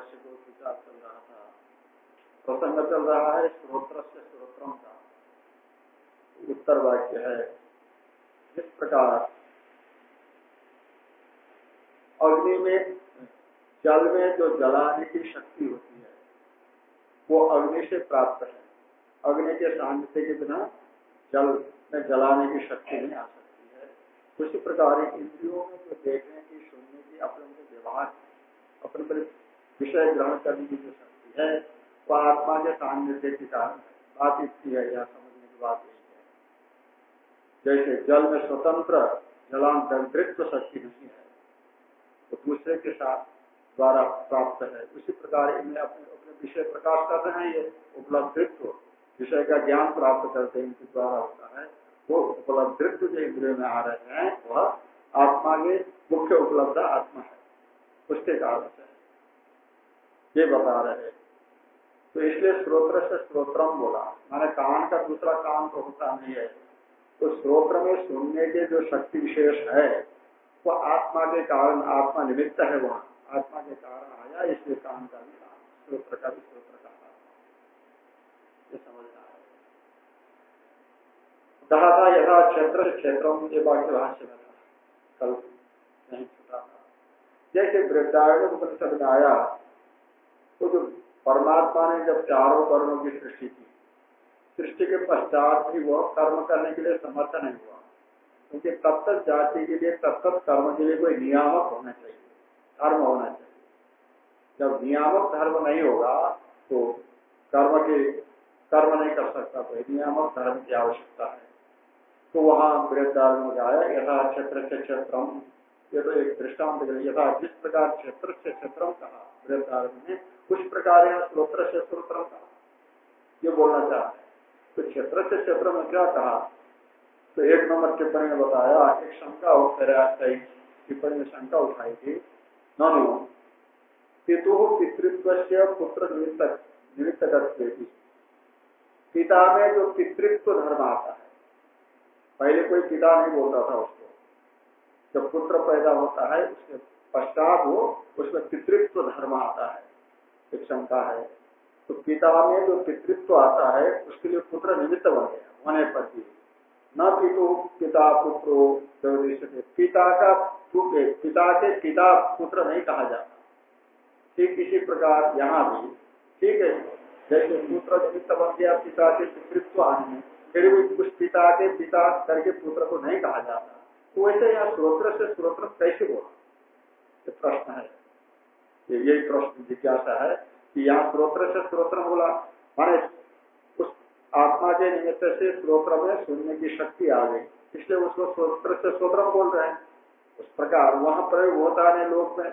भाष्य को विचार चल रहा था प्रसंग चल रहा है श्रोत्र से श्रोत्रम का उत्तर वाक्य है। जिस प्रकार अग्नि में जल में जो जलाने की शक्ति होती है, वो अग्नि से प्राप्त है अग्नि के सानिध्य के बिना जल में जलाने की शक्ति नहीं आ सकती है। उसी प्रकार इंद्रियों में जो देखने की सुनने की अपने व्यवहार अपने विषय ग्रहण करने की जो शक्ति है वह आत्मा के सानिध्य के कारण बात इतनी है, यह समझने की बात यही है। जैसे जल में स्वतंत्र जलांतरित्व शक्ति नहीं है तो दूसरे के साथ द्वारा प्राप्त है। उसी प्रकार इनमें अपने अपने विषय प्रकाश कर रहे हैं, ये उपलब्धित्व, विषय का ज्ञान प्राप्त करते हैं, इनके द्वारा होता है। वो उपलब्धित्व जो इंद्रियों में आ रहे हैं, वह आत्मा के मुख्य उपलब्ध आत्मा है। उसके कारण से ये बता रहे हैं। तो इसलिए स्रोत्र से स्रोत्रम बोला। माने कान का दूसरा काम तो होता नहीं है। तो स्रोत्र में सुनने के जो शक्ति विशेष है वह आत्मा के कारण आत्मा निमित्त है वहाँ। आत्मा के कारण आया, इसलिए कान का भी नाम स्रोत्र का भी स्रोत्र का नाम ये समझना है। कहा था, यथा क्षेत्र क्षेत्रों ये वाक्य भाष्य में कल नहीं छुटा था। जैसे वृद्धारण उपनिषद में आया तो जो परमात्मा ने जब चारों कर्मों की सृष्टि की, सृष्टि के पश्चात भी वह कर्म करने के लिए समर्थ नहीं हुआ। क्योंकि तब तक जाति के लिए, तब तक कर्म के लिए कोई नियामक होना चाहिए, धर्म होना चाहिए। जब नियामक धर्म नहीं होगा तो कर्म के, कर्म नहीं कर सकता कोई नियामक, धर्म की आवश्यकता है। तो वहाँ वृद्धार में आया यथा क्षेत्र से क्षेत्रम ये तो एक दृष्टांत यथा जिस प्रकार क्षेत्र से क्षेत्रम कहा वृद्धार ने उस प्रकार यहाँ स्त्रोत्र से स्त्रोत्र कहा। ये बोलना चाहते हैं। तो क्षेत्र से क्षेत्र में क्या कहा? तो एक नंबर टिप्पणी में बताया, एक शंका उत्तर टिप्पणी में शंका उठाई थी ननु, पितु पितृत्व से पुत्र निमित्त निमित्त पिता में जो पितृत्व धर्म आता है, पहले कोई पिता नहीं बोलता था उसको जब पुत्र पैदा होता है, उसके पश्चात वो, उसमें पितृत्व धर्म आता है। एक शंका है। तो पिता में जो पितृत्व आता है, उसके लिए पुत्र निमित्त बन होने पर भी न पितु, पिता, पुत्रो पिता का पिता के पिता पुत्र नहीं कहा जाता। ठीक इसी प्रकार यहाँ भी, ठीक है, जैसे पुत्र निमित्त बन गया, पिता के पितृत्व आने फिर भी उस पिता के पिता करके पुत्र को नहीं कहा जाता। वैसे यहाँ स्रोत्र से स्रोत्र कैसे बोला प्रश्न है। ये यही प्रश्न जिज्ञासा है कि यहाँ स्रोत्र से स्रोत्र बोला। माने उस आत्मा के निमित्त से स्रोत्र में सुनने की शक्ति आ गई। इसलिए उसको स्रोत्र से स्रोत्र बोल रहे हैं। उस प्रकार वहाँ प्रयोग होता है लोक में।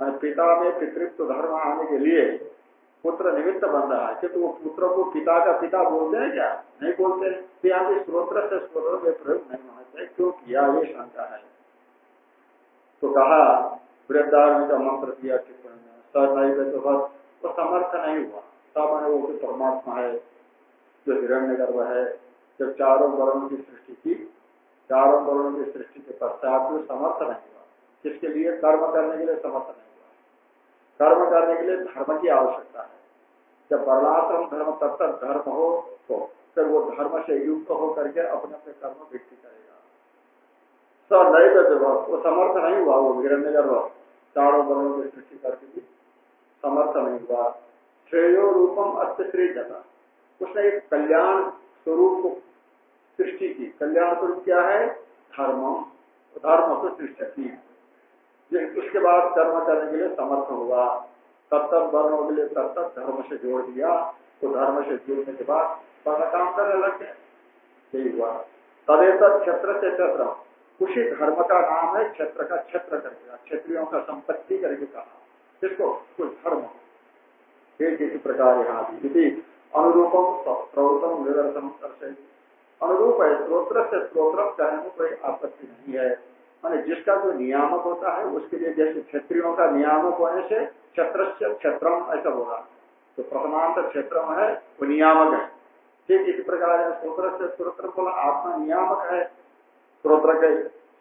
पिता में पितृत्व धर्म आने के लिए पुत्र निमित्त बन रहा है। क्योंकि वो पुत्र को पिता का पिता बोलते हैं क्या? नहीं बोलते हैं। तो स्रोत्र से स्रोत्र में प्रयोग नहीं होना चाहिए क्यों किया ये शंका है। तो कहा वृद्धारण का मंत्र दिया टिप्पणी में तो बस, वो समर्थ नहीं हुआ। है वो परमात्मा है, जो हिरण्य गर्भ है। जब चारों वर्णों की सृष्टि की, चारों वर्णों की सृष्टि के पश्चात वो समर्थ नहीं हुआ। जिसके लिए? कर्म करने के लिए समर्थ नहीं कर्म करने के लिए धर्म की आवश्यकता है। जब वर्णाश्रम धर्म तब तक धर्म हो तो फिर वो धर्म से युक्त होकर के अपने अपने कर्म व्यक्ति करेगा। नहीं विभव वो समर्थ नहीं हुआ, वो हिरण्य गर्भ चारों वर्णों की सृष्टि करके भी समर्थ नहीं हुआ। श्रेयो रूपम अत्यश्री जता उसने एक कल्याण स्वरूप को सृष्टि की। कल्याण स्वरूप क्या है? धर्म। धर्म को सृष्टि उसके बाद कर्म करने के लिए समर्थ हुआ तब तक वर्णों के लिए तब तक धर्म से जोड़ दिया तो धर्म से जोड़ने के बाद सारा काम करने लग गए यही हुआ। तदेतर क्षेत्र से क्षेत्र। उसी धर्म का नाम है क्षेत्र का क्षेत्र करके क्षेत्रियों का संपत्ति करके कहा। किसको कुछ धर्म। एक इसी प्रकार यहाँ भी। अनुरूपम प्रवृतम निदर्शन अनुरूप है, स्त्रोत्र से स्त्रोत्र कहने में कोई आपत्ति नहीं है। माने जिसका जो नियामक होता है, उसके लिए जैसे क्षेत्रियों का नियामक होने से क्षेत्र क्षेत्रम ऐसा होगा। तो प्रथमांत क्षेत्र है, वो नियामक है। ठीक इसी प्रकार स्त्रोत्र से स्त्रोत्र बोला, आत्मा नियामक है स्त्रोत्र के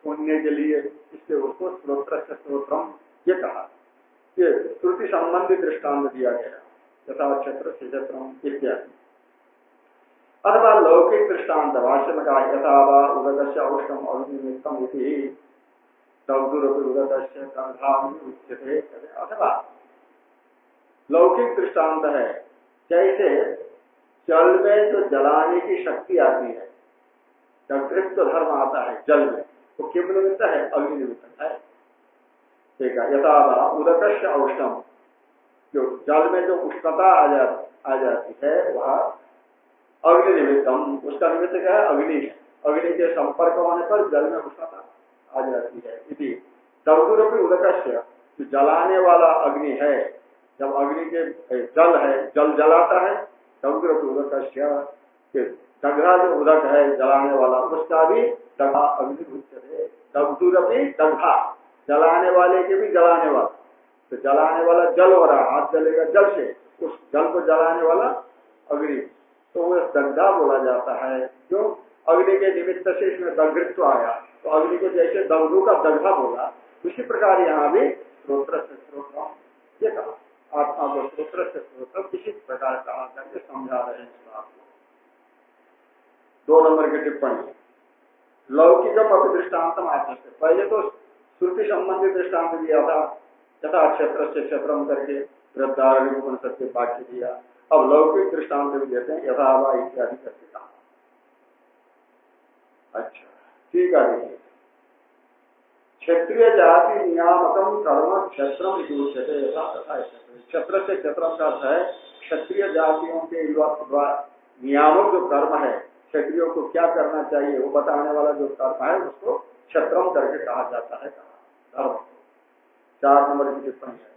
सुनने के लिए इसलिए उसको स्त्रोत्र से स्त्रोत्रम ये कहा। ये श्रुति संबंधी दृष्टांत दिया गया, यथा क्षेत्र से क्षेत्रम इत्यादि। अथवा लौकिक दृष्टांत भाष्य में कहा, यथा उदक अग्निमित्तम अथवा लौकिक दृष्टांत है। जैसे जल में जो जलाने की शक्ति आती है। जब तो धर्म आता है जल में। वो तो किम निमित्त है? अग्नि निमित्त है। ठीक है। यथा उदक औष्णम। जो जल में जो उष्णता आ, जा, आ जाती है वह अग्नि निमित्तम। उसका निमित्त क्या है? अग्नि अग्नि के संपर्क होने पर जल में उष्णता। आ जाती है। इसी दवदुरपी उदक जो जलाने वाला अग्नि है। जब अग्नि के जल है, जल जलाता है दवदुरपी उदक डगरा जो उदक है, जलाने वाला, उसका भी डगा अग्नि उच्चते दवदुरपी डगा जलाने वाले के भी जलाने वाला। तो जलाने वाला जल हो रहा, हाथ जलेगा जल से, उस जल को जलाने वाला अग्नि। तो वह दग्धा बोला जाता है क्यों अग्नि के निमित्त से इसमें दग्धत्व आया। तो अग्नि को जैसे दग्धु का दग्धा बोला, उसी प्रकार यहाँ भी स्त्रोत्र से स्त्रोत्र ये कहा आत्मा को स्त्रोत्र से स्त्रोत्र किसी प्रकार कहा करके समझा रहे हैं इस को। दो नंबर की टिप्पणी। लौकिकम अपनी दृष्टांत आत्मा से पहले तो श्रुति संबंधी दृष्टांत दिया था तथा क्षेत्र से क्षेत्र करके वृद्धारण उपनिषद के वाक्य दिया। अब लौकिक दृष्टांत भी देते हैं यथावा इत्यादि करके कहा। अच्छा ठीक है क्षेत्रीय जाति नियामकम कर्म क्षेत्र क्षेत्र से क्षेत्र का अर्थ है, क्षत्रिय जातियों के नियामक जो कर्म है, क्षत्रियो को क्या करना चाहिए, वो बताने वाला जो कर्म है, उसको क्षेत्रम करके कहा जाता है। धर्म। चार नंबर की टिप्पणी है।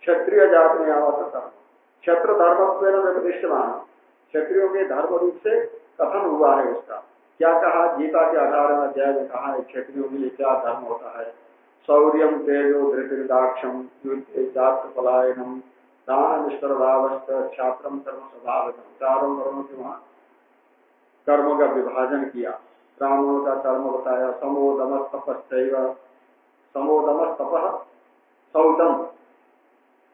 क्षत्रिय जाति नियामक आवश्यक क्षत्र धर्म प्रतिष्ठमान क्षत्रियो के धर्म रूप से कथन हुआ है उसका। क्या कहा? गीता के आधार में अध्याय में कहा है, क्षत्रियो के लिए क्या धर्म होता है? शौर्य, तेजो धृतृदाक्षम जात पलायनम दान निष्ठर भावस्थ छात्रम कर्म स्वभाव चारों कर्मों के वहाँ कर्मों का विभाजन किया। ब्राह्मणों का कर्म बताया समोदम तपस्व समोदम तप सौदम।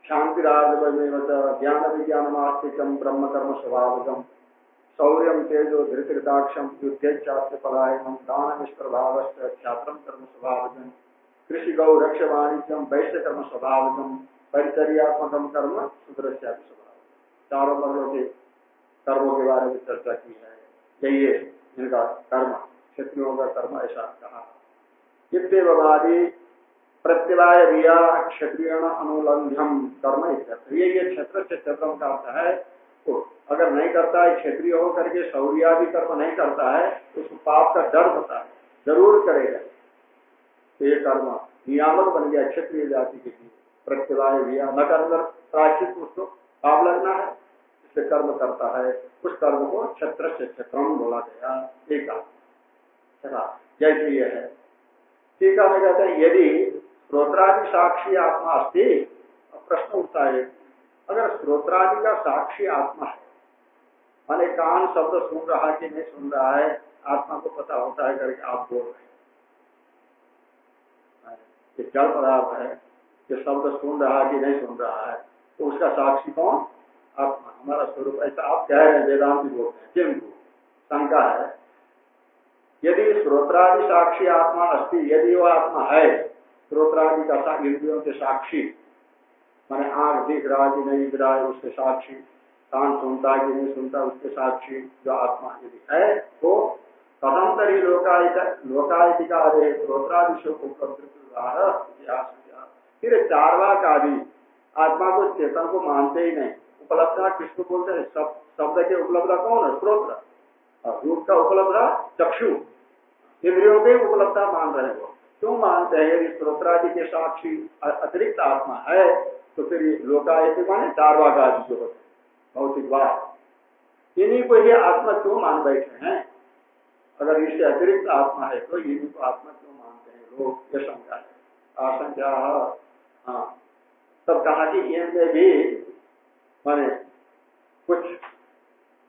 शांतिराजमेव ज्ञान विज्ञान विज्ञानमास्तिकम ब्रह्म कर्म स्वभावकम शौर्य तेजो धृतृताक्षम युद्धेच्छास्त्र पलायनम दान निष्प्रभाव छात्र कर्म स्वभावजन कृषि गौ रक्ष वाणिज्यम वैश्य कर्म स्वभावजम परिचर्यात्मक कर्म सुदृश्या स्वभाव चारों कर्मों के कर्मों के बारे में चर्चा की है। यही है इनका कर्म, क्षत्रियों का कर्म ऐसा कहा। इतवादी प्रत्यवाय रिया क्षत्रिय अनुलंघ्यम कर्म ये ये क्षेत्र से क्षेत्र का अर्थ है तो अगर नहीं करता है, क्षेत्रीय होकर के शौर्यादि कर्म नहीं करता है तो उसको पाप का डर होता है, ज़रूर करेगा। तो ये कर्म नियामक बन गया क्षत्रिय जाति के लिए। प्रत्यवाय रिया न कर प्राचित उसको पाप लगना है, इससे कर्म करता है। उस कर्म को क्षेत्र से क्षेत्र बोला गया एक जैसे ये है। है मैं कहते हैं, यदि स्त्रोत्रादि साक्षी आत्मा अस्ति प्रश्न उठता है, अगर स्त्रोत्रादि का साक्षी आत्मा है माने कान शब्द सुन रहा है कि नहीं सुन रहा है, आत्मा को पता होता है करके आप बोल रहे हैं। जड़ पदार्थ है जो शब्द सुन रहा कि नहीं सुन रहा है तो उसका साक्षी कौन? आत्मा। हमारा स्वरूप ऐसा आप कह रहे हैं, वेदांति बोलते हैं किंतु शंका है। यदि स्त्रोत्रादि साक्षी आत्मा अस्थि यदि वो आत्मा है स्त्रोत्रादि का इंद्रियों के साक्षी। मैंने आँख दिख रहा कि नहीं दिख रहा है उसके साक्षी। कान सुनता कि नहीं सुनता, उसके साक्षी, जो आत्मा यदि है तो तदंतरी लोकाधिकार श्रोत्रादिशो फिर चारवाक आदि, आत्मा को चेतन को मानते ही नहीं। उपलब्धता किसको बोलते हैं? सब शब्द के उपलब्धता कौन है? स्त्रोत्र रूप का उपलब्धता चक्षु। इंद्रियों के उपलब्धता मान रहे हो क्यों मानते हैं यदि स्त्रोत्रादि के साक्षी अतिरिक्त आत्मा है? तो फिर लोकायति माने चारवाक आदि जो होते भौतिक बात इन्हीं को ही आत्मा क्यों मान बैठे हैं? अगर इससे अतिरिक्त आत्मा है तो इन्हीं को आत्मा क्यों मानते हैं लोग? ये शंका है। आशंका हाँ। तब कहा कि इनमें भी माने कुछ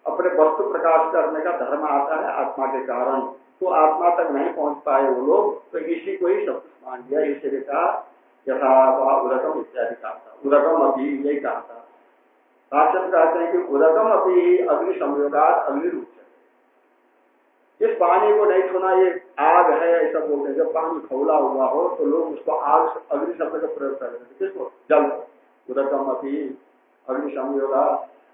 अपने वस्तु प्रकाश करने का धर्म आता है, आत्मा के कारण। तो आत्मा तक नहीं पहुँच पाए वो लोग तो इसी को ही सब कुछ मान लिया। इसे कहा, यथा उदकम इत्यादि कहा था। उदकम अभी यही कहा था। भाषण कहते हैं कि उदकम अभी अग्नि संयोगात अग्नि रूप इस पानी को नहीं छूना, ये आग है ऐसा बोलते हैं। जब पानी खौला हुआ हो तो लोग उसको आग अग्नि शब्द का प्रयोग कर देते किसको? जल उदकम अभी अग्नि संयोगा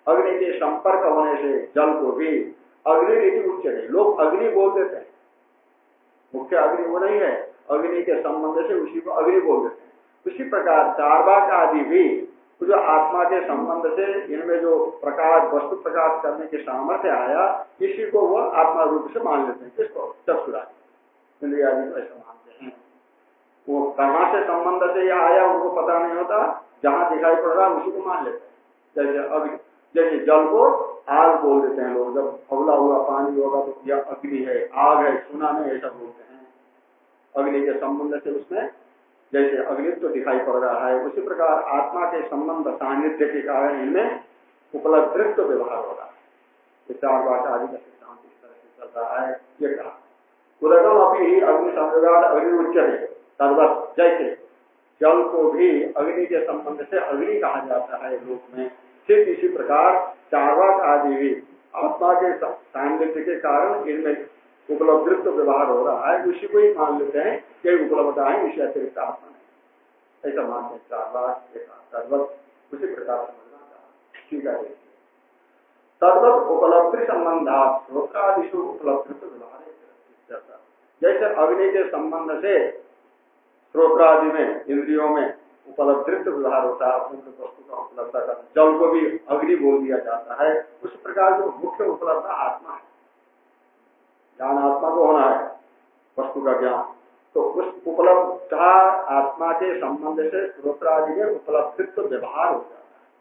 अग्नि के संपर्क होने से जल को भी अग्नि रीति उच्च लोग अग्नि बोल देते हैं। मुख्य अग्नि वो नहीं है। अग्नि के संबंध से उसी को अग्नि बोल देते हैं। उसी प्रकार चारबाग आदि भी जो आत्मा के संबंध से इनमें जो प्रकाश, वस्तु प्रकाश करने के सामर्थ्य आया, इसी को वो आत्मा रूप से मान लेते हैं। किसको चक्षुराज इंद्रियादि को ऐसा मानते हैं। वो कहाँ से संबंध से यह आया, उनको पता नहीं होता। जहाँ दिखाई पड़ रहा, उसी को मान लेते हैं। जैसे अग्नि जैसे जल को आग बोल देते हैं लोग। जब फौला हुआ, पानी होगा तो यह अग्नि है, आग है सुना नहीं, ऐसा बोलते हैं। अग्नि के संबंध से उसमें जैसे अग्नित्व तो दिखाई पड़ रहा है, उसी प्रकार आत्मा के संबंध, सानिध्य के कारण इनमें उपलब्धित्व व्यवहार हो रहा है। चार बात आदि का सिद्धांत इस तरह से चल रहा है, ये कहा। उदगम अभी अग्नि संयोगाद अग्नि उच्च है सर्वत जैसे जल को भी अग्नि के संबंध से अग्नि कहा जाता है लोक में। ठीक इसी प्रकार चारवाक आदि भी आत्मा के सानिध्य के कारण इनमें उपलब्धित्व व्यवहार हो रहा है। उसी को ही मान लेते हैं कि उपलब्धता है इसे अतिरिक्त आत्मा नहीं ऐसा मानते हैं चार बार उसी प्रकार समझना ठीक है। तद्वत उपलब्धि संबंधा श्रोत्रादिशु उपलब्धित्व व्यवहार जैसे अग्नि के संबंध से श्रोत्रादि में, इंद्रियों में उपलब्धित्व व्यवहार होता है, अपने वस्तु का उपलब्धता का। जल को भी अग्नि बोल दिया जाता है। उस प्रकार जो मुख्य उपलब्ध आत्मा है। ज्ञान आत्मा को होना है, वस्तु का ज्ञान। तो उस उपलब्ध आत्मा के संबंध से श्रोत्रादि में उपलब्धित्व व्यवहार हो जाता है।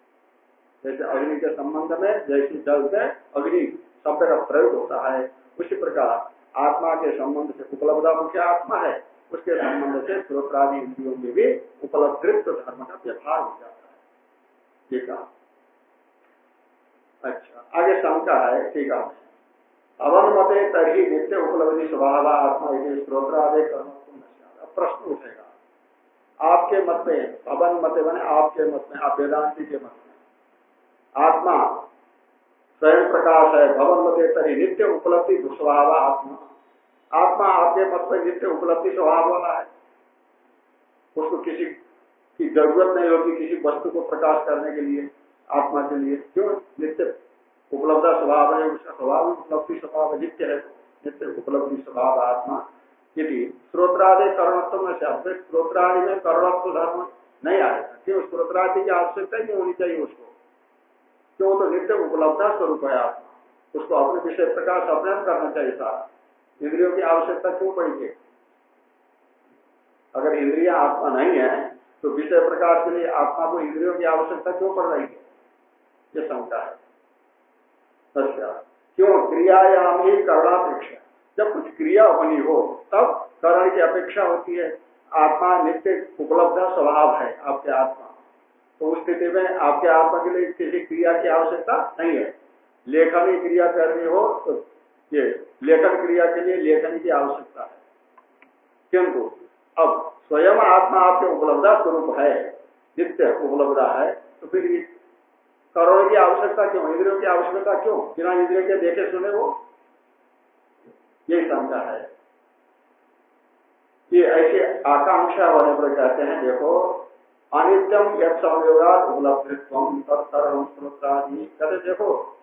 जैसे अग्नि के संबंध में, जैसे जल से अग्नि शब्द का प्रयोग होता है। उसी प्रकार आत्मा के संबंध से उपलब्धा मुख्य आत्मा है। उसके संबंध से श्रोत्रादि इंद्रियों में भी उपलब्धित्व धर्म का व्यवहार हो जाता है। ठीक है? अच्छा आगे शंका है, ठीक है? अवन मते तरी नित्य उपलब्धि स्वभाव आत्मा स्त्रोत्रादे कर्म प्रश्न उठेगा, आपके मत में अवन मत बने आपके मत में, आप वेदांति के मत में, आत्मा स्वयं प्रकाश है भवन मते तरी नित्य उपलब्धि स्वभाव आत्मा। आत्मा आपके मत में नित्य उपलब्धि स्वभाव वाला है, उसको किसी की ज़रूरत नहीं होगी किसी वस्तु को प्रकाश करने के लिए, आत्मा के लिए। क्यों? नित्य उपलब्ध स्वभाव है, उसका स्वभाव उपलब्धि स्वभाव नित्य है। नित्य उपलब्धि स्वभाव आत्मा यदि स्त्रोत्रादि करणत्व में से अपने स्त्रोत्रादि में करणत्व धर्म नहीं आएगा क्यों? स्त्रोत्रादि की आवश्यकता नहीं होनी चाहिए उसको। क्यों? तो नित्य उपलब्धा स्वरूप है आत्मा। उसको अपने विषय प्रकाश अपने करना चाहिए सारा। इंद्रियों की आवश्यकता क्यों पड़ी है अगर इंद्रिया आत्मा नहीं है तो विषय प्रकाश के लिए आत्मा को इंद्रियों की आवश्यकता क्यों पड़ रही है? ये शंका है। अच्छा क्यों? क्रियायाम ही करणापेक्षा। जब कुछ क्रिया बनी हो, तब करण की अपेक्षा होती है। आत्मा नित्य उपलब्ध स्वभाव है आपके आत्मा। तो उस स्थिति में आपके आत्मा के लिए किसी क्रिया की आवश्यकता नहीं है। लेखनी क्रिया करनी हो तो ये लेखन क्रिया के लिए लेखन की आवश्यकता है। किंतु अब स्वयं आत्मा आपके उपलब्धा स्वरूप है, नित्य उपलब्धा है तो फिर करोड़ की आवश्यकता क्यों, इंद्रियों की आवश्यकता क्यों? बिना इंद्रियों के देखे सुने वो? यही शंका है। ये ऐसी आकांक्षा होने पर कहते हैं, देखो, अनित्यम यद उपलब्धित्व श्रोत्रादि कहते देखो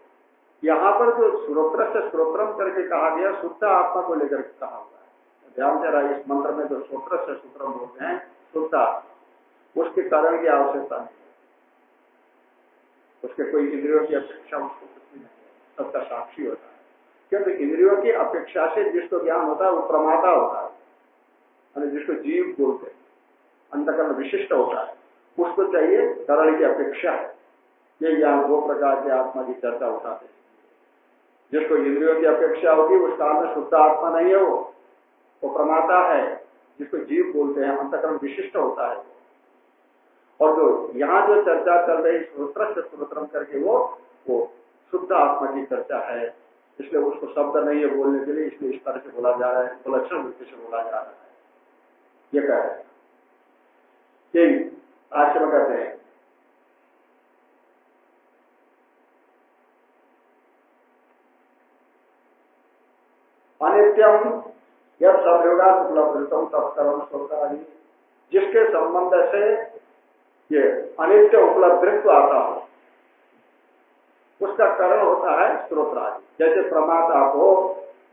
यहाँ पर जो श्रोत्र से श्रोत्रम करके कहा गया, शुद्ध आत्मा को लेकर कहा हुआ है। ध्यान रहा इस मंत्र में जो श्रोत्र से सूत्रम बोलते हैं, शुद्ध आत्मा, उसके कारण की आवश्यकता नहीं उसके कोई इंद्रियों की अपेक्षा उसको कुछ नहीं सबका साक्षी होता है। क्योंकि इंद्रियों की अपेक्षा से जिसको ज्ञान होता है, वो प्रमाता होता है। जिसको जीव बोलते हैं, अंतकरण विशिष्ट होता है, उसको चाहिए करण की अपेक्षा है। ये ज्ञान दो प्रकार के आत्मा की चर्चा उठाते हैं। जिसको इंद्रियों की अपेक्षा होगी उस काल में शुद्ध आत्मा नहीं है वो। वो प्रमाता है, जिसको जीव बोलते हैं, अंतकरण विशिष्ट होता है। और जो यहाँ जो चर्चा चल रही श्रोत्र से श्रोत्रम करके वो वो शुद्ध आत्मा की चर्चा है। इसलिए उसको शब्द नहीं है बोलने के लिए, इसलिए इस तरह से बोला जा रहा है उपलक्षण वृत्ति से बोला जा रहा है। ये कह रहे हैं। आश्रम कहते हैं अनित्यम यह संयोगा उपलब्धतम तत्कर्म श्रोतादि जिसके संबंध से ये अनित्य उपलब्धित्व आता हो। उसका कारण होता है स्त्रोत्रादि जैसे प्रमाता को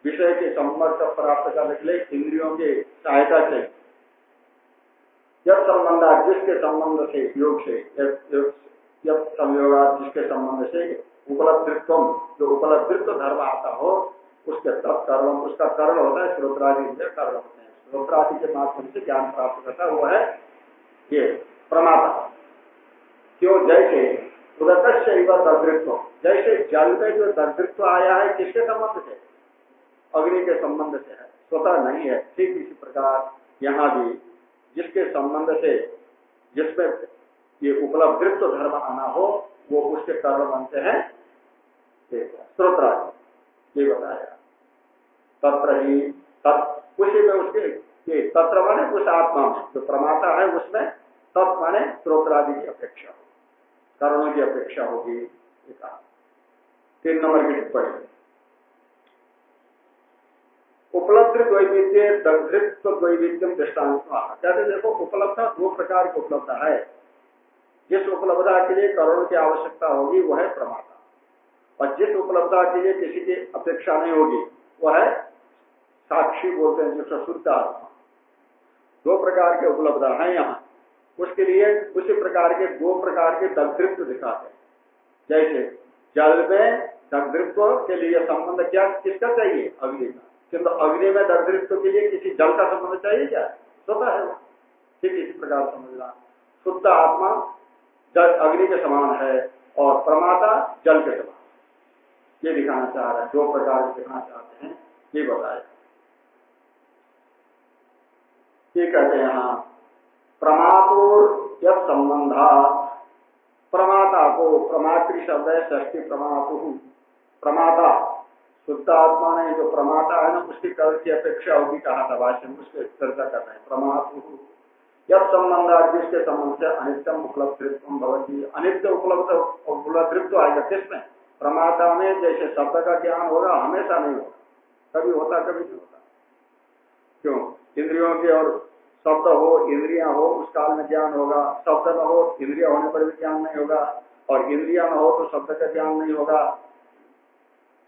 विषय के संबंध प्राप्त करने के लिए इंद्रियों की सहायता चाहिए जब संबंध जिसके संबंध से, योग से जब संयोगा जिसके संबंध से उपलब्धित्व, जो उपलब्धित्व धर्म आता हो उसके तत्कर्म उसका कर्ण होता है, श्रोत्रादि कर्ण होते हैं। श्रोत्रादि के माध्यम से ज्ञान प्राप्त करता है, वो है ये प्रमाता। क्यों? जैसे उदक दर्दृत्व। जैसे जल में जो दर्दृत्व आया है, किसके संबंध से? अग्नि के संबंध से है। स्वतः नहीं है, ठीक इसी प्रकार यहाँ भी जिसके संबंध से जिसमें ये उपलब्धित्व धर्म आना हो, वो उसके कर्म बनते हैं। स्त्रोत्रादि ये बताया। तत्र ही तत् उसी में उसके ये तत्र माने उस आत्मा में, जो प्रमाता है उसमें तत् माने स्त्रोत्रादि की अपेक्षा होगी, कर्णों की अपेक्षा होगी तीन नंबर की टिप्पणी। उपलब्ध द्वैविध्य दग्धृत्व द्वैविध्यम दृष्टांत कहते देखो उपलब्धता दो प्रकार की उपलब्धता है। जिस उपलब्धता के लिए करोड़ की आवश्यकता होगी, वह है प्रमाता और जिस उपलब्धता के लिए किसी की अपेक्षा नहीं होगी, वह है साक्षी बोलते हैं जिसका शुद्ध आत्मा। दो प्रकार के उपलब्ध है यहाँ। उसके लिए उसी प्रकार के दो प्रकार के दग्धृत्व दिखाते हैं। जैसे, जल में दग्धृत्व के लिए संबंध क्या, किसका चाहिए? अग्नि का। किंतु अग्नि में दग्धृत्व के लिए किसी जल का संबंध चाहिए क्या? स्वतः है ठीक इसी प्रकार समझना। शुद्ध आत्मा जल, अग्नि के समान है और प्रमाता जल के समान। ये दिखाना चाह रहे हैं। दो प्रकार दिखाना चाहते हैं। ये बताया ये कहते हैं यहाँ प्रमातोर जब संबंधा। प्रमाता को प्रमात्री शब्द है ष्टी प्रमातु। प्रमाता, शुद्ध आत्मा ने जो प्रमाता है ना, उसकी कल की अपेक्षा होगी, कहा था भाष्य में, उसके चर्चा कर रहे हैं। प्रमातु। जब संबंध है जिसके संबंध से अनित्यम उपलब्धित्व भवती। अनित्य उपलब्ध, उपलब्धित्व आएगा किसमें? प्रमाता में जैसे शब्द का ज्ञान होगा हमेशा नहीं होगा कभी होता, कभी नहीं होता। क्यों? इंद्रियों के और शब्द हो इंद्रिया हो, उस काल में ज्ञान होगा। शब्द न हो इंद्रिया होने पर भी ज्ञान नहीं होगा। और इंद्रिया न हो तो शब्द का ज्ञान नहीं होगा।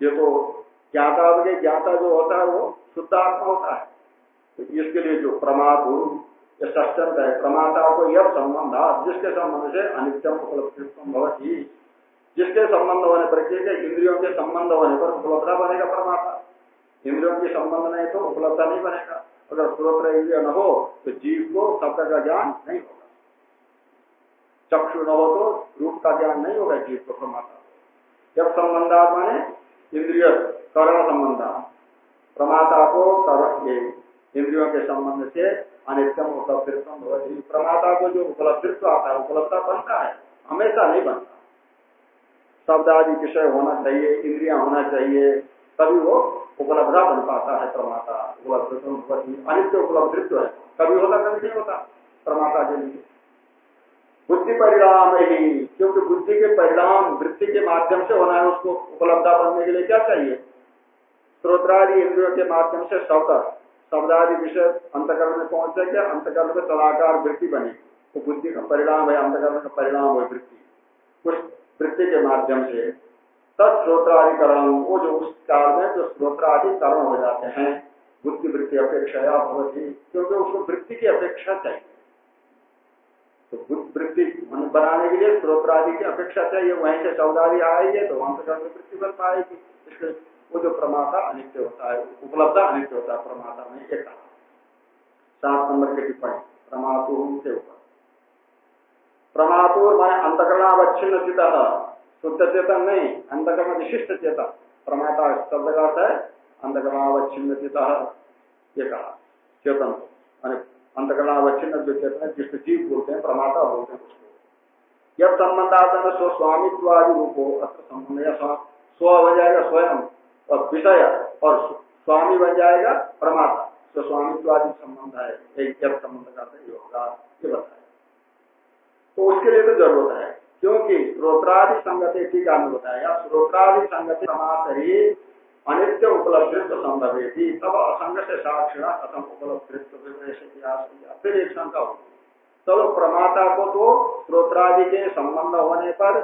ये तो ज्ञाता के ज्ञाता जो होता है वो शुद्ध आत्मा होता है। तो इसके लिए जो प्रमाद ये सष्टंत है, प्रमाता को यह संबंध है, जिसके संबंध से अनित्यम उपलब्ध ही जिसके संबंध होने पर इंद्रियों के संबंध होने पर उपलब्धता बनेगा परमात्मा। इंद्रियों के संबंध नहीं तो उपलब्धता नहीं बनेगा। अगर श्रोत्र इंद्रिय न हो तो जीव को शब्द का ज्ञान नहीं होगा। चक्षु न हो तो रूप का ज्ञान नहीं होगा, जीव को प्रमाता जब संबंधा माने इंद्रिय करण संबंध, प्रमाता को ये इंद्रियों के संबंध से अनित्यम उपलब्धित्व प्रमाता को जो उपलब्धित्व आता है, उपलब्धता बनता है, हमेशा नहीं बनता। शब्द आदि विषय होना चाहिए, इंद्रिया होना चाहिए, तभी वो उपलब्धा बन पाता है प्रमाता उपलब्ध अनित्य उपलब्धित्व है। कभी होता, कभी नहीं होता। प्रमाता के लिए। बुद्धि परिणाम ही क्योंकि बुद्धि के परिणाम वृत्ति के माध्यम से होना है उसको उपलब्धा बनने के लिए क्या चाहिए? स्त्रोत्रादि इंद्रियों के माध्यम से शब्द। शब्दादि विषय अंतकरण में पहुँच जाए अंतकरण में तलाकार वृत्ति बने। वो बुद्धि का परिणाम है, अंतकरण का परिणाम है वृत्ति। उस वृत्ति के माध्यम से तत्स्रोत्राधिकरण वो जो उस काल में जो स्रोत्राधिकरण हो जाते हैं, बुद्धि वृत्ति अपेक्षा या भवती, क्योंकि उसको वृत्ति की अपेक्षा चाहिए। तो वृत्ति बनाने के लिए स्रोत्रादि की अपेक्षा चाहिए। वहीं से चौदारी आएगी तो अंतकरण में वृत्ति बन पाएगी। इसलिए वो जो प्रमाता अनित्य होता है, उपलब्ध अनित्य होता है, प्रमाता में एक कहा सात नंबर की टिप्पणी प्रमातुर के ऊपर। प्रमातुर माने अंतकरणावच्छिन्न चित शुद्ध चेतन नहीं अंतकरण विशिष्ट चेतन प्रमाता शब्द का अर्थ है अंतकरणावच्छिन्न चित, ये कहा, चेतन अंतकरणावच्छिन्न जो चेतन है, जिसको जीव बोलते हैं, प्रमाता बोलते हैं, उसको। जब संबंधातन स्वस्वामित्वादि रूपो अत्र संबंध स्व हो जाएगा स्वयं, और विषय, और स्वामी बन जाएगा प्रमाता। तो स्वामित्वादि संबंध है, एक जब संबंध का होगा ये बताया। तो उसके लिए तो ज़रूरत है। क्योंकि श्रोत्रादि संगति टीका में बताया श्रोत्रादि संगति समातरी अनित्य उपलब्धित्व संभव थी तब असंग से साक्षिणा कथम उपलब्धित्व फिर एक शंका होगी। चलो प्रमाता को तो श्रोत्रादि के संबंध होने पर